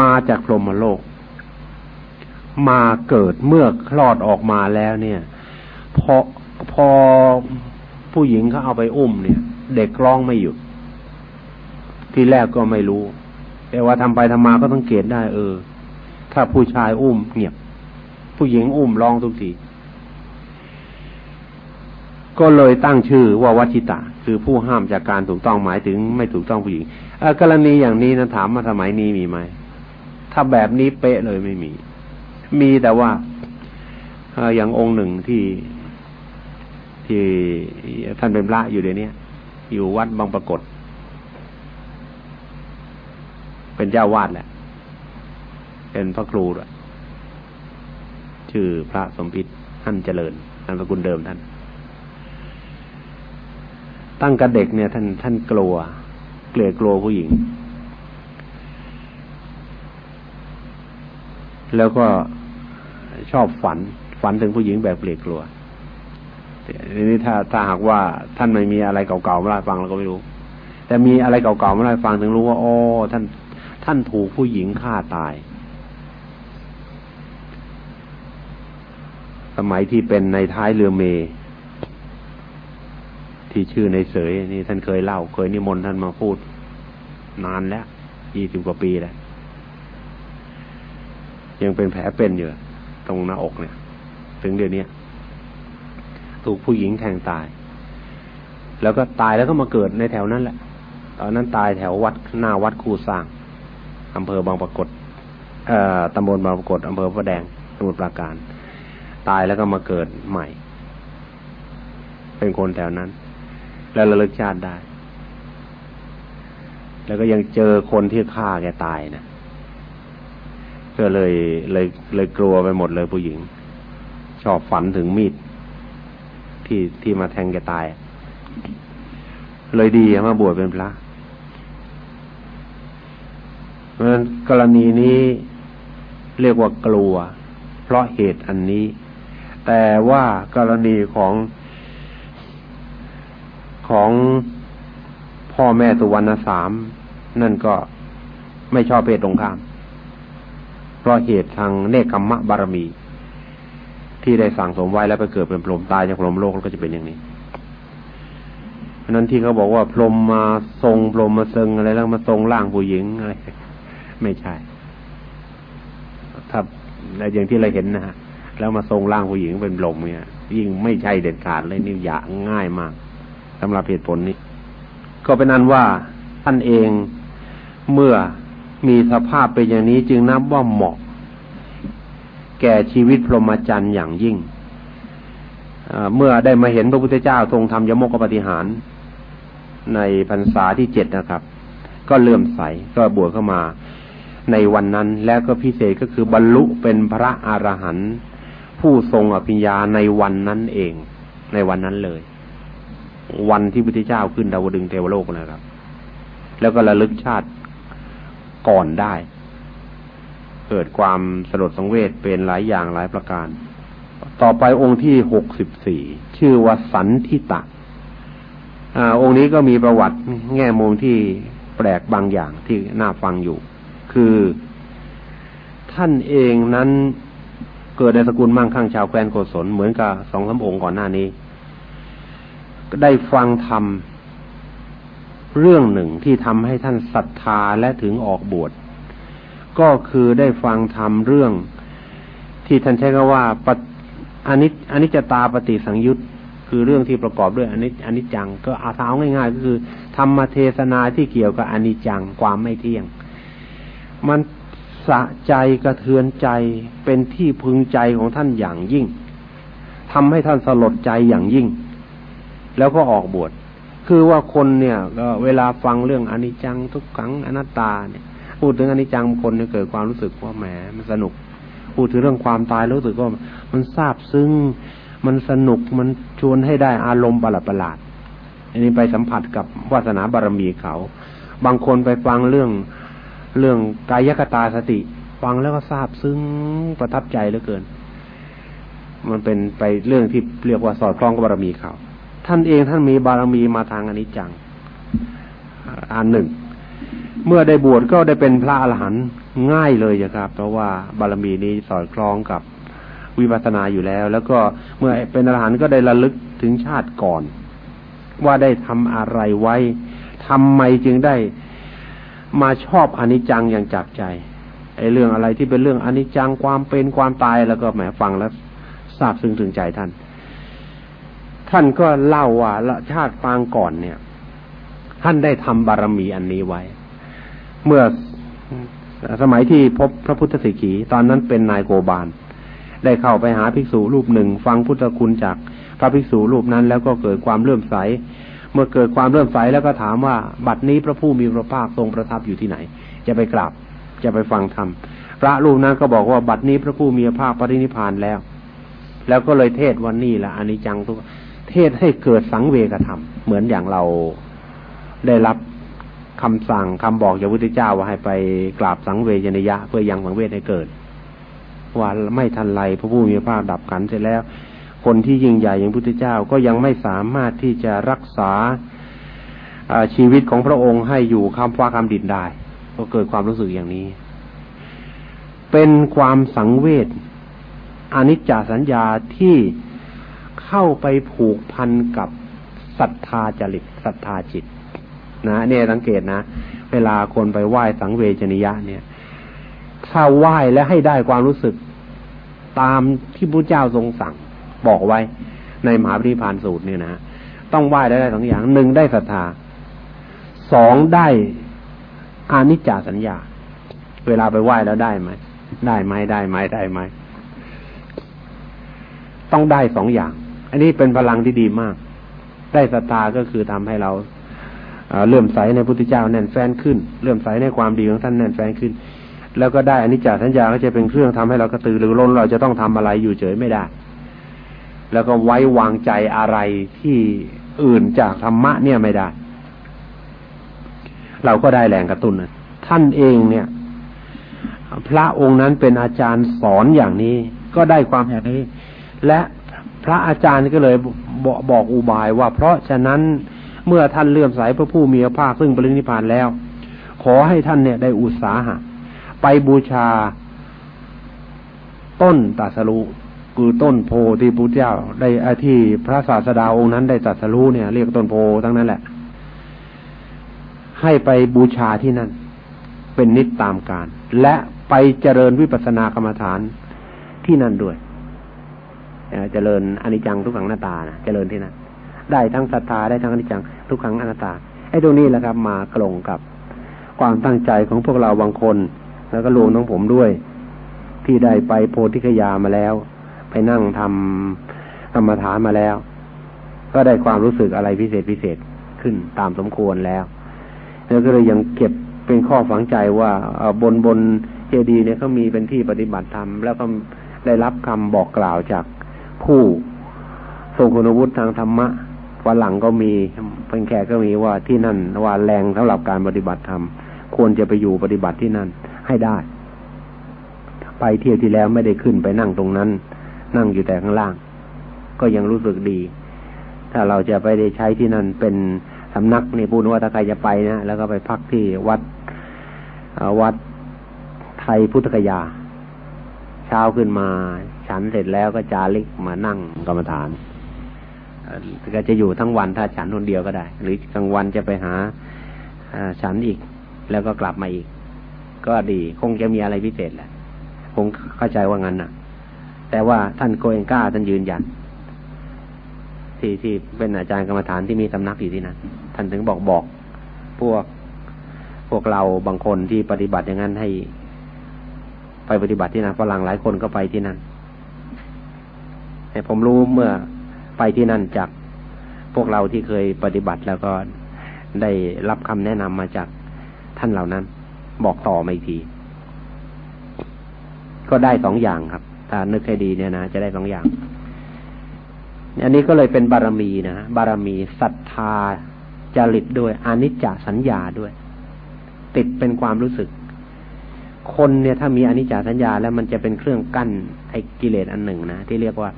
มาจากพรหมโลก มาเกิดเมื่อคลอดออกมาแล้วเนี่ย พอพอผู้หญิงเขาเอาไปอุ้มเนี่ย เด็กร้องไม่หยุด ที่แรกก็ไม่รู้ แต่ว่าทำไปทำมาก็ต้องเกตได้ เออ ถ้าผู้ชายอุ้มเงียบ ผู้หญิงอุ้มร้องทุกทีก็เลยตั้งชื่อว่าวัชิตาคือผู้ห้ามจากการถูกต้องหมายถึงไม่ถูกต้องผู้หญิงกรณีอย่างนี้นะถามมาสมัยนี้มีไหมถ้าแบบนี้เป๊ะเลยไม่มี มีแต่ว่าอย่างองค์หนึ่งที่ที่ท่านเป็นพระอยู่เดี๋ยวนี้อยู่วัดบางปรากฏ เป็นเจ้าวาดแหละ เป็นพระครูด้วยชื่อพระสมพิษท่านเจริญนามสกุลเดิมท่าน ตั้งกับเด็กเนี่ย ท่านท่านกลัว เกลียดกลัวผู้หญิง แล้วก็ชอบฝัน ฝันถึงผู้หญิงแบบเกลียดกลัวทีนี้ถ้าถ้าหากว่าท่านไม่มีอะไรเก่าๆมาเล่าฟังเราก็ไม่รู้ แต่มีอะไรเก่าๆมาเล่าฟังถึงรู้ว่าโอ๋อท่าน ท่านถูกผู้หญิงฆ่าตาย สมัยที่เป็นในท้ายเรือเม ที่ชื่อในเสยนี่ท่านเคยเล่า เคยนิมนต์ท่านมาพูด นานแล้วยี่สิบกว่าปีแล้ว ยังเป็นแผลเป็นอยู่ตรงหน้าอกเนี่ย ถึงเดี๋ยวนี้ถูกผู้หญิงแทงตาย แล้วก็ตายแล้วก็มาเกิดในแถวนั้นแหละตอนนั้นตายแถววัดหน้าวัดคูสร้างอำเภอบางปรากฏเอ่อตำบลบางปรากฏอำเภอพระแดงสมุทรปราการ ตายแล้วก็มาเกิดใหม่ เป็นคนแถวนั้น แล้วระลึกชาติได้ แล้วก็ยังเจอคนที่ฆ่าแกตายนะ ก็เลยเลยเลยกลัวไปหมดเลยผู้หญิง ชอบฝันถึงมีดที่ที่มาแทงแกตาย เลยดีมาบวชเป็นพระ เพราะฉะนั้นกรณีนี้เรียกว่ากลัว เพราะเหตุอันนี้ แต่ว่ากรณีของของพ่อแม่สุวรรณสาม นั่นก็ไม่ชอบเพศตรงข้าม ราะเหตุทางเนคขมมะบารมี ที่ได้สั่งสมไว้แล้วไปเกิดเป็นพรหมตายจากพรหมโลกก็จะเป็นอย่างนี้เพราะนั้นที่เขาบอกว่าพรหมมาทรงพรหมมาเซิงอะไรแล้วมาทรงร่างผู้หญิงอะไรไม่ใช่ถ้าอย่างที่เราเห็นนะฮะแล้วมาทรงร่างผู้หญิงเป็นพรหมเนี่ยยิ่งไม่ใช่เด็ดขาดเลยนี่ยากง่ายมากสำหรับเหตุผลนี้ ก็เป็นนั้นว่าท่านเองเมื่อ มีสภาพเป็นอย่างนี้จึงนับว่าเหมาะ แก่ชีวิตพรหมจรรย์อย่างยิ่งเมื่อได้มาเห็นพระพุทธเจ้าทรงทำยมกปฏิหาร ในพรรษาที่เจ็ดนะครับ ก็เลื่อมใสก็บวชเข้ามาในวันนั้นแล้วก็พิเศษก็คือบรรลุเป็นพระอรหันต์ผู้ทรงอภิญญาในวันนั้นเอง ในวันนั้นเลย วันที่พุทธเจ้าขึ้นดาวดึงเทวโลกนะครับ แล้วก็ระลึกชาติ ก่อนได้ เกิดความสลดสังเวชเป็นหลายอย่างหลายประการ ต่อไปองค์ที่หกสิบสี่ชื่อว่าสันทิตะอองค์นี้ก็มีประวัติแง่มุมที่แปลกบางอย่างที่น่าฟังอยู่ คือท่านเองนั้นเกิดในสกุลมั่งคั่งชาวแคว้นโกศลเหมือนกับสองสาองค์ก่อนหน้านี้ ได้ฟังธรรม เรื่องหนึ่งที่ทำให้ท่านศรัทธาและถึงออกบวชก็คือได้ฟังธรรมเรื่อง ที่ท่านใช้คำว่าปอนิจอนิจจตาปฏิสังยุตคือเรื่องที่ประกอบด้วยอนิจอนิจจัง ก็อาเอาง่ายๆ ก็คือธรรมเทศนาที่เกี่ยวกับอนิจจังความไม่เที่ยง มันสะใจกระเทือนใจเป็นที่พึงใจของท่านอย่างยิ่งทำให้ท่านสลดใจอย่างยิ่ง แล้วก็ออกบวช คือว่าคนเนี่ยก็เวลาฟังเรื่องอนิจจังทุกขังอนัตตาเนี่ยพูดถึงอนิจจังคนเนี่ยเกิดความรู้สึกว่าแหมมันสนุก พูดถึงเรื่องความตายรู้สึกว่ามันซาบซึ้งมันสนุกมันชวนให้ได้อารมณ์ประหลาดประหลาดอันนี้ไปสัมผัสกับวาสนาบารมีเขา บางคนไปฟังเรื่องเรื่องกายกตาสติ ฟังแล้วก็ซาบซึ้งประทับใจเหลือเกิน มันเป็นไปเรื่องที่เรียกว่าสอดคล้องกับบารมีเขา ท่านเองท่านมีบารมีมาทางอนิจจังอันหนึ่ง เมื่อได้บวชก็ได้เป็นพระอรหันต์ง่ายเลยนะครับ เพราะว่าบารมีนี้สอดคล้องกับวิปัสสนาอยู่แล้ว แล้วก็เมื่อเป็นอรหันต์ก็ได้ระลึกถึงชาติก่อน ว่าได้ทำอะไรไว้ทำไมจึงได้มาชอบอนิจจังอย่างจับใจไอ้เรื่องอะไรที่เป็นเรื่องอนิจจังความเป็นความตายแล้วก็แหมฟังแล้วทราบซึ้งถึงใจท่าน ท่านก็เล่าว่าชาติปางก่อนเนี่ย ท่านได้ทำบารมีอันนี้ไว้ เมื่อสมัยที่พบพระพุทธสิกีตอนนั้นเป็นนายโกบาล ได้เข้าไปหาภิกษุรูปหนึ่ง ฟังพุทธคุณจากพระภิกษุรูปนั้น แล้วก็เกิดความเลื่อมใส เมื่อเกิดความเลื่อมใสแล้วก็ถามว่าบัดนี้พระผู้มีพระภาคทรงประทับอยู่ที่ไหน จะไปกราบจะไปฟังธรรมพระรูปนั้นก็บอกว่าบัดนี้พระผู้มีพระภาคปรินิพานแล้ว แล้วก็เลยเทศวันนี้ละอนิจจังทุก เทศให้เกิดสังเวกธรรม เหมือนอย่างเราได้รับคำสั่งคำบอกจากพระพุทธเจ้าว่าให้ไปกราบสังเวชนิยะ เพื่อยังสังเวชให้เกิด ว่าไม่ทันไรพระผู้มีพระภาคดับขันเสร็จแล้ว คนที่ยิ่งใหญ่อย่างพุทธเจ้าก็ยังไม่สามารถที่จะรักษาชีวิตของพระองค์ให้อยู่คำฟ้าคำดินได้ ก็เกิดความรู้สึกอย่างนี้ เป็นความสังเวชอนิจจสัญญาที่ เข้าไปผูกพันกับศรัทธาจริตศรัทธาจิต นะเนี่ยสังเกตนะ เวลาคนไปไหว้สังเวชนิยะเนี่ย ถ้าไหว้และให้ได้ความรู้สึกตามที่พระเจ้าทรงสั่ง บอกไว้ในมหาปริพานสูตรเนี่ยนะต้องไหว้ได้ได้สองอย่างหนึ่งได้ศรัทธาสองได้อานิจจาสัญญา เวลาไปไหว้แล้วได้ไหมได้ไหมได้ไหมได้ไหมต้องได้สองอย่าง อันนี้เป็นพลังที่ดีมาก ได้ศรัทธาก็คือทำให้เราเลื่อมใสในพุทธเจ้าแน่นแฟนขึ้น เลื่อมใสในความดีของท่านแน่นแฟนขึ้น แล้วก็ได้อน,นิจจสัญญาก็จะเป็นเครื่องทำให้เรากระตือรือร้นเราจะต้องทำอะไรอยู่เฉยไม่ได้ แล้วก็ไว้วางใจอะไรที่อื่นจากธรรมะเนี่ยไม่ได้ เราก็ได้แรงกระตุ้นท่านเองเนี่ย พระองค์นั้นเป็นอาจารย์สอนอย่างนี้ ก็ได้ความแห่างนี้ และ พระอาจารย์ก็เลยบอกบอกอุบายว่า เพราะฉะนั้นเมื่อท่านเลื่อมใสพระผู้มีพระภาคซึ่งปรินิพานแล้ว ขอให้ท่านเนี่ยได้อุตสาหะ ไปบูชาต้นตัสรุคือต้นโพที่พระเจ้าได้ที่พระศาสดาองค์นั้นได้ตัสรู้เนี่ย เรียกต้นโพทั้งนั้นแหละ ให้ไปบูชาที่นั่น เป็นนิจตามการ และไปเจริญวิปัสสนากรรมฐานที่นั่นด้วย เจริญอนิจจังทุกขังหน้าตานะเจริญที่นั่นได้ทั้งศรัทธาได้ทั้งอนิจจังทุกขังอนัตตาไอ้ตรงนี้แหละครับมากลงกับความตั้งใจของพวกเราบางคน แล้วก็รวมทั้งผมด้วย ที่ได้ไปโพธิคยามาแล้ว ไปนั่งทำกรรมฐานมาแล้ว ก็ได้ความรู้สึกอะไรพิเศษพิเศษขึ้นตามสมควรแล้วแล้วก็เลยยังเก็บเป็นข้อฝังใจว่าบนบนเจดีย์เนี่ยเขามีเป็นที่ปฏิบัติธรรมแล้วก็ได้รับคำบอกกล่าวจาก ผู้ทรงคุณวุฒิทางธรรมะฝรั่งก็มีเพ็นแขกก็มีว่าที่นั่นว่าแรงสำหรับการปฏิบัติธรรมควรจะไปอยู่ปฏิบัติที่นั่นให้ได้ ไปเที่ยวที่แล้วไม่ได้ขึ้นไปนั่งตรงนั้น นั่งอยู่แต่ข้างล่าง ก็ยังรู้สึกดี ถ้าเราจะไปได้ใช้ที่นั่นเป็นสำนักนี่พูดว่าถ้าใครจะไปนะแล้วก็ไปพักที่วัดวัดไทยพุทธกยา เช้าขึ้นมา ฉันเสร็จแล้วก็จาริกมานั่งกรรมฐานก็จะอยู่ทั้งวันถ้าฉันคนเดียวก็ได้ หรือกลางวันจะไปหาฉันอีก แล้วก็กลับมาอีก ก็ดีคงจะมีอะไรพิเศษแหละคงเข้าใจว่างั้นนะแต่ว่าท่านโกเองก้าท่านยืนยันที่ที่เป็นอาจารย์กรรมฐานที่มีสำนักอยู่ที่นั่นท่านถึงบอกบอก พวกพวกเราบางคนที่ปฏิบัติอย่างนั้นให้ ไปปฏิบัติที่นั่นฝรั่งหลายคนก็ไปที่นั่น แต่ผมรู้เมื่อไปที่นั่นจากพวกเราที่เคยปฏิบัติแล้วก็ได้รับคำแนะนำมาจากท่านเหล่านั้น บอกต่อมาอีกที ก็ได้สองอย่างครับ ถ้านึกให้ดีเนี่ยนะจะได้สองอย่าง อันนี้ก็เลยเป็นบารมีนะบารมีศรัทธาจริตด้วยอนิจจสัญญาด้วย ติดเป็นความรู้สึก คนเนี่ยถ้ามีอนิจจสัญญาแล้วมันจะเป็นเครื่องกั้นไอ้กิเลสอันหนึ่งนะที่เรียกว่า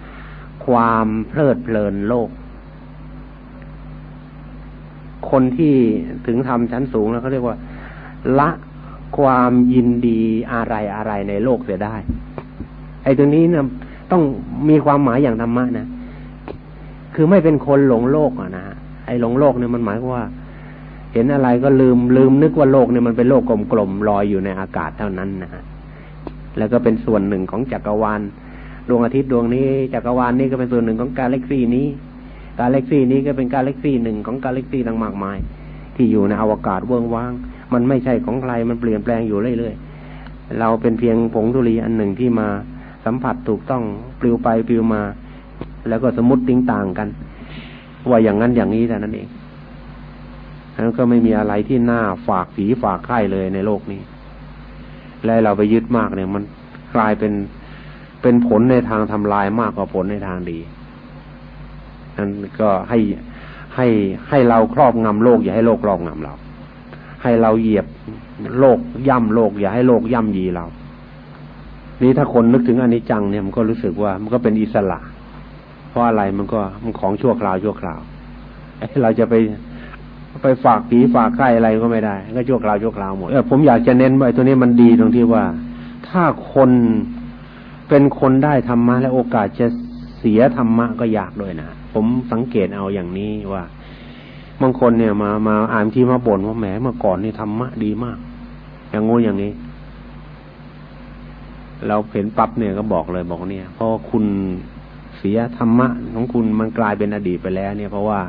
ความเพลิดเพลินโลก คนที่ถึงทำชั้นสูงแล้วเขาเรียกว่า ละความยินดีอะไรอะไรในโลกเสียได้ ไอ้ตรงนี้นะต้องมีความหมายอย่างธรรมะนะ คือไม่เป็นคนหลงโลกอะนะไอ้หลงโลกเนี่ยมันหมายว่า เห็นอะไรก็ลืมลืมนึกว่าโลกเนี่ยมันเป็นโลกกลมๆลอยอยู่ในอากาศเท่านั้นนะฮะแล้วก็เป็นส่วนหนึ่งของจักรวาล ดวงอาทิตย์ดวงนี้จักรวาลนี้ก็เป็นส่วนหนึ่งของกาแล็กซี่นี้ กาแล็กซี่นี้ก็เป็นกาแล็กซี่หนึ่งของกาแล็กซี่ต่างมากมาย ที่อยู่ในอวกาศเวิ้งว้าง มันไม่ใช่ของใครมันเปลี่ยนแปลงอยู่เรื่อยๆเราเป็นเพียงผงธุลีอันหนึ่งที่มาสัมผัสถูกต้องปลิวไปปลิวมา แล้วก็สมมติติ้งต่างกันว่าอย่างนั้นอย่างนี้แต่นั้นเองนั้นก็ไม่มีอะไรที่น่าฝากผีฝากไข้เลยในโลกนี้ และเราไปยึดมากเนี่ยมันกลายเป็น เป็นผลในทางทำลายมากกว่าผลในทางดีนั้นก็ให้ให้ให้เราครอบงำโลก อย่าให้โลกครอบงำเรา ให้เราเหยียบโลกย่ำโลก อย่าให้โลกย่ำยีเรา นี่ถ้าคนนึกถึงอนิจจังเนี่ยมันก็รู้สึกว่ามันก็เป็นอิสระ เพราะอะไรมันก็มันของชั่วคราวชั่วคราวเราจะไปไปฝากผีฝากไข่อะไรก็ไม่ได้ ก็ชั่วคราวชั่วคราวหมดเออผมอยากจะเน้นว่าตัวนี้มันดีตรงที่ว่า ถ้าคน เป็นคนได้ธรรมะและโอกาสจะเสียธรรมะก็ยากด้วยนะผมสังเกตเอาอย่างนี้ว่าบางคนเนี่ยมามาอ่านที่มาบ่นว่าแหมเมื่อก่อนนี่ธรรมะดีมาก อย่างงูอย่างนี้ เราเห็นปั๊บเนี่ยก็บอกเลยบอกเนี่ยเพราะคุณเสียธรรมะของคุณมันกลายเป็นอดีตไปแล้ว เนี่ยเพราะว่า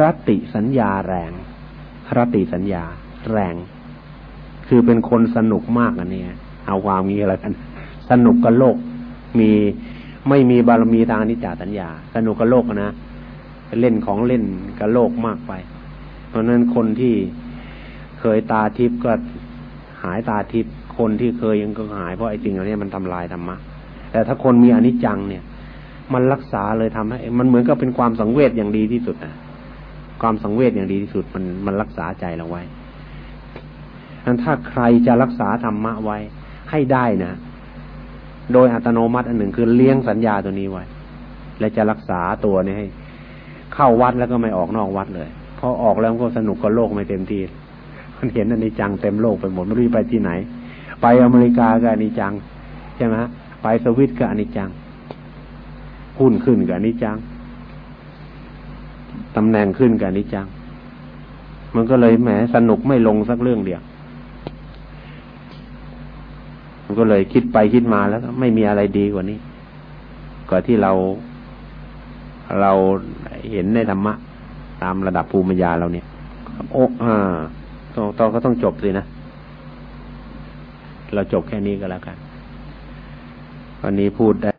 รัติสัญญาแรงรัติสัญญา แรง คือเป็นคนสนุกมากอันนี้เอาความนี้อะไรกัน สนุกกับโลกมีไม่มีบารมีทางนิจจาสัญญา สนุกกับโลกนะเล่นของเล่นกับโลกมากไป เพราะนั้นคนที่เคยตาทิพย์ก็หายตาทิพย์คนที่เคยยังก็หายเพราะไอ้สิ่งเหล่านี้มันทำลายธรรมะแต่ถ้าคนมีอนิจจังเนี่ย มันรักษาเลยทำให้ มันเหมือนกับเป็นความสังเวชอย่างดีที่สุดนะความสังเวชอย่างดีที่สุดมันมันรักษาใจเราไว้ นั้นถ้าใครจะรักษาธรรมะไว้ให้ได้นะ โดยอัตโนมัติอันหนึ่งคือเลี้ยงสัญญาตัวนี้ไว้ และจะรักษาตัวนี้ให้ เข้าวัดแล้วก็ไม่ออกนอกวัดเลยพอออกแล้วก็สนุกกับโลกไม่เต็มที่มันเห็นอันนี้จังเต็มโลกไปหมดไม่รู้ไปที่ไหน ไปอเมริกาก็อันนี้จังใช่ไหมไปสวิตก็อันนี้จังหุ้นขึ้นกับนิจังตำแหน่งขึ้นกับนิจัง มันก็เลยแหมสนุกไม่ลงสักเรื่องเดียว มัน ก็เลยคิดไปคิดมาแล้วไม่มีอะไรดีกว่านี้กว่าที่เราเราเห็นในธรรมะ ตามระดับภูมิปัญญาเราเนี่ย โอ้อ่าต้องต้องก็ต้องจบสินะ เราจบแค่นี้ก็แล้วกัน วันนี้พูดได้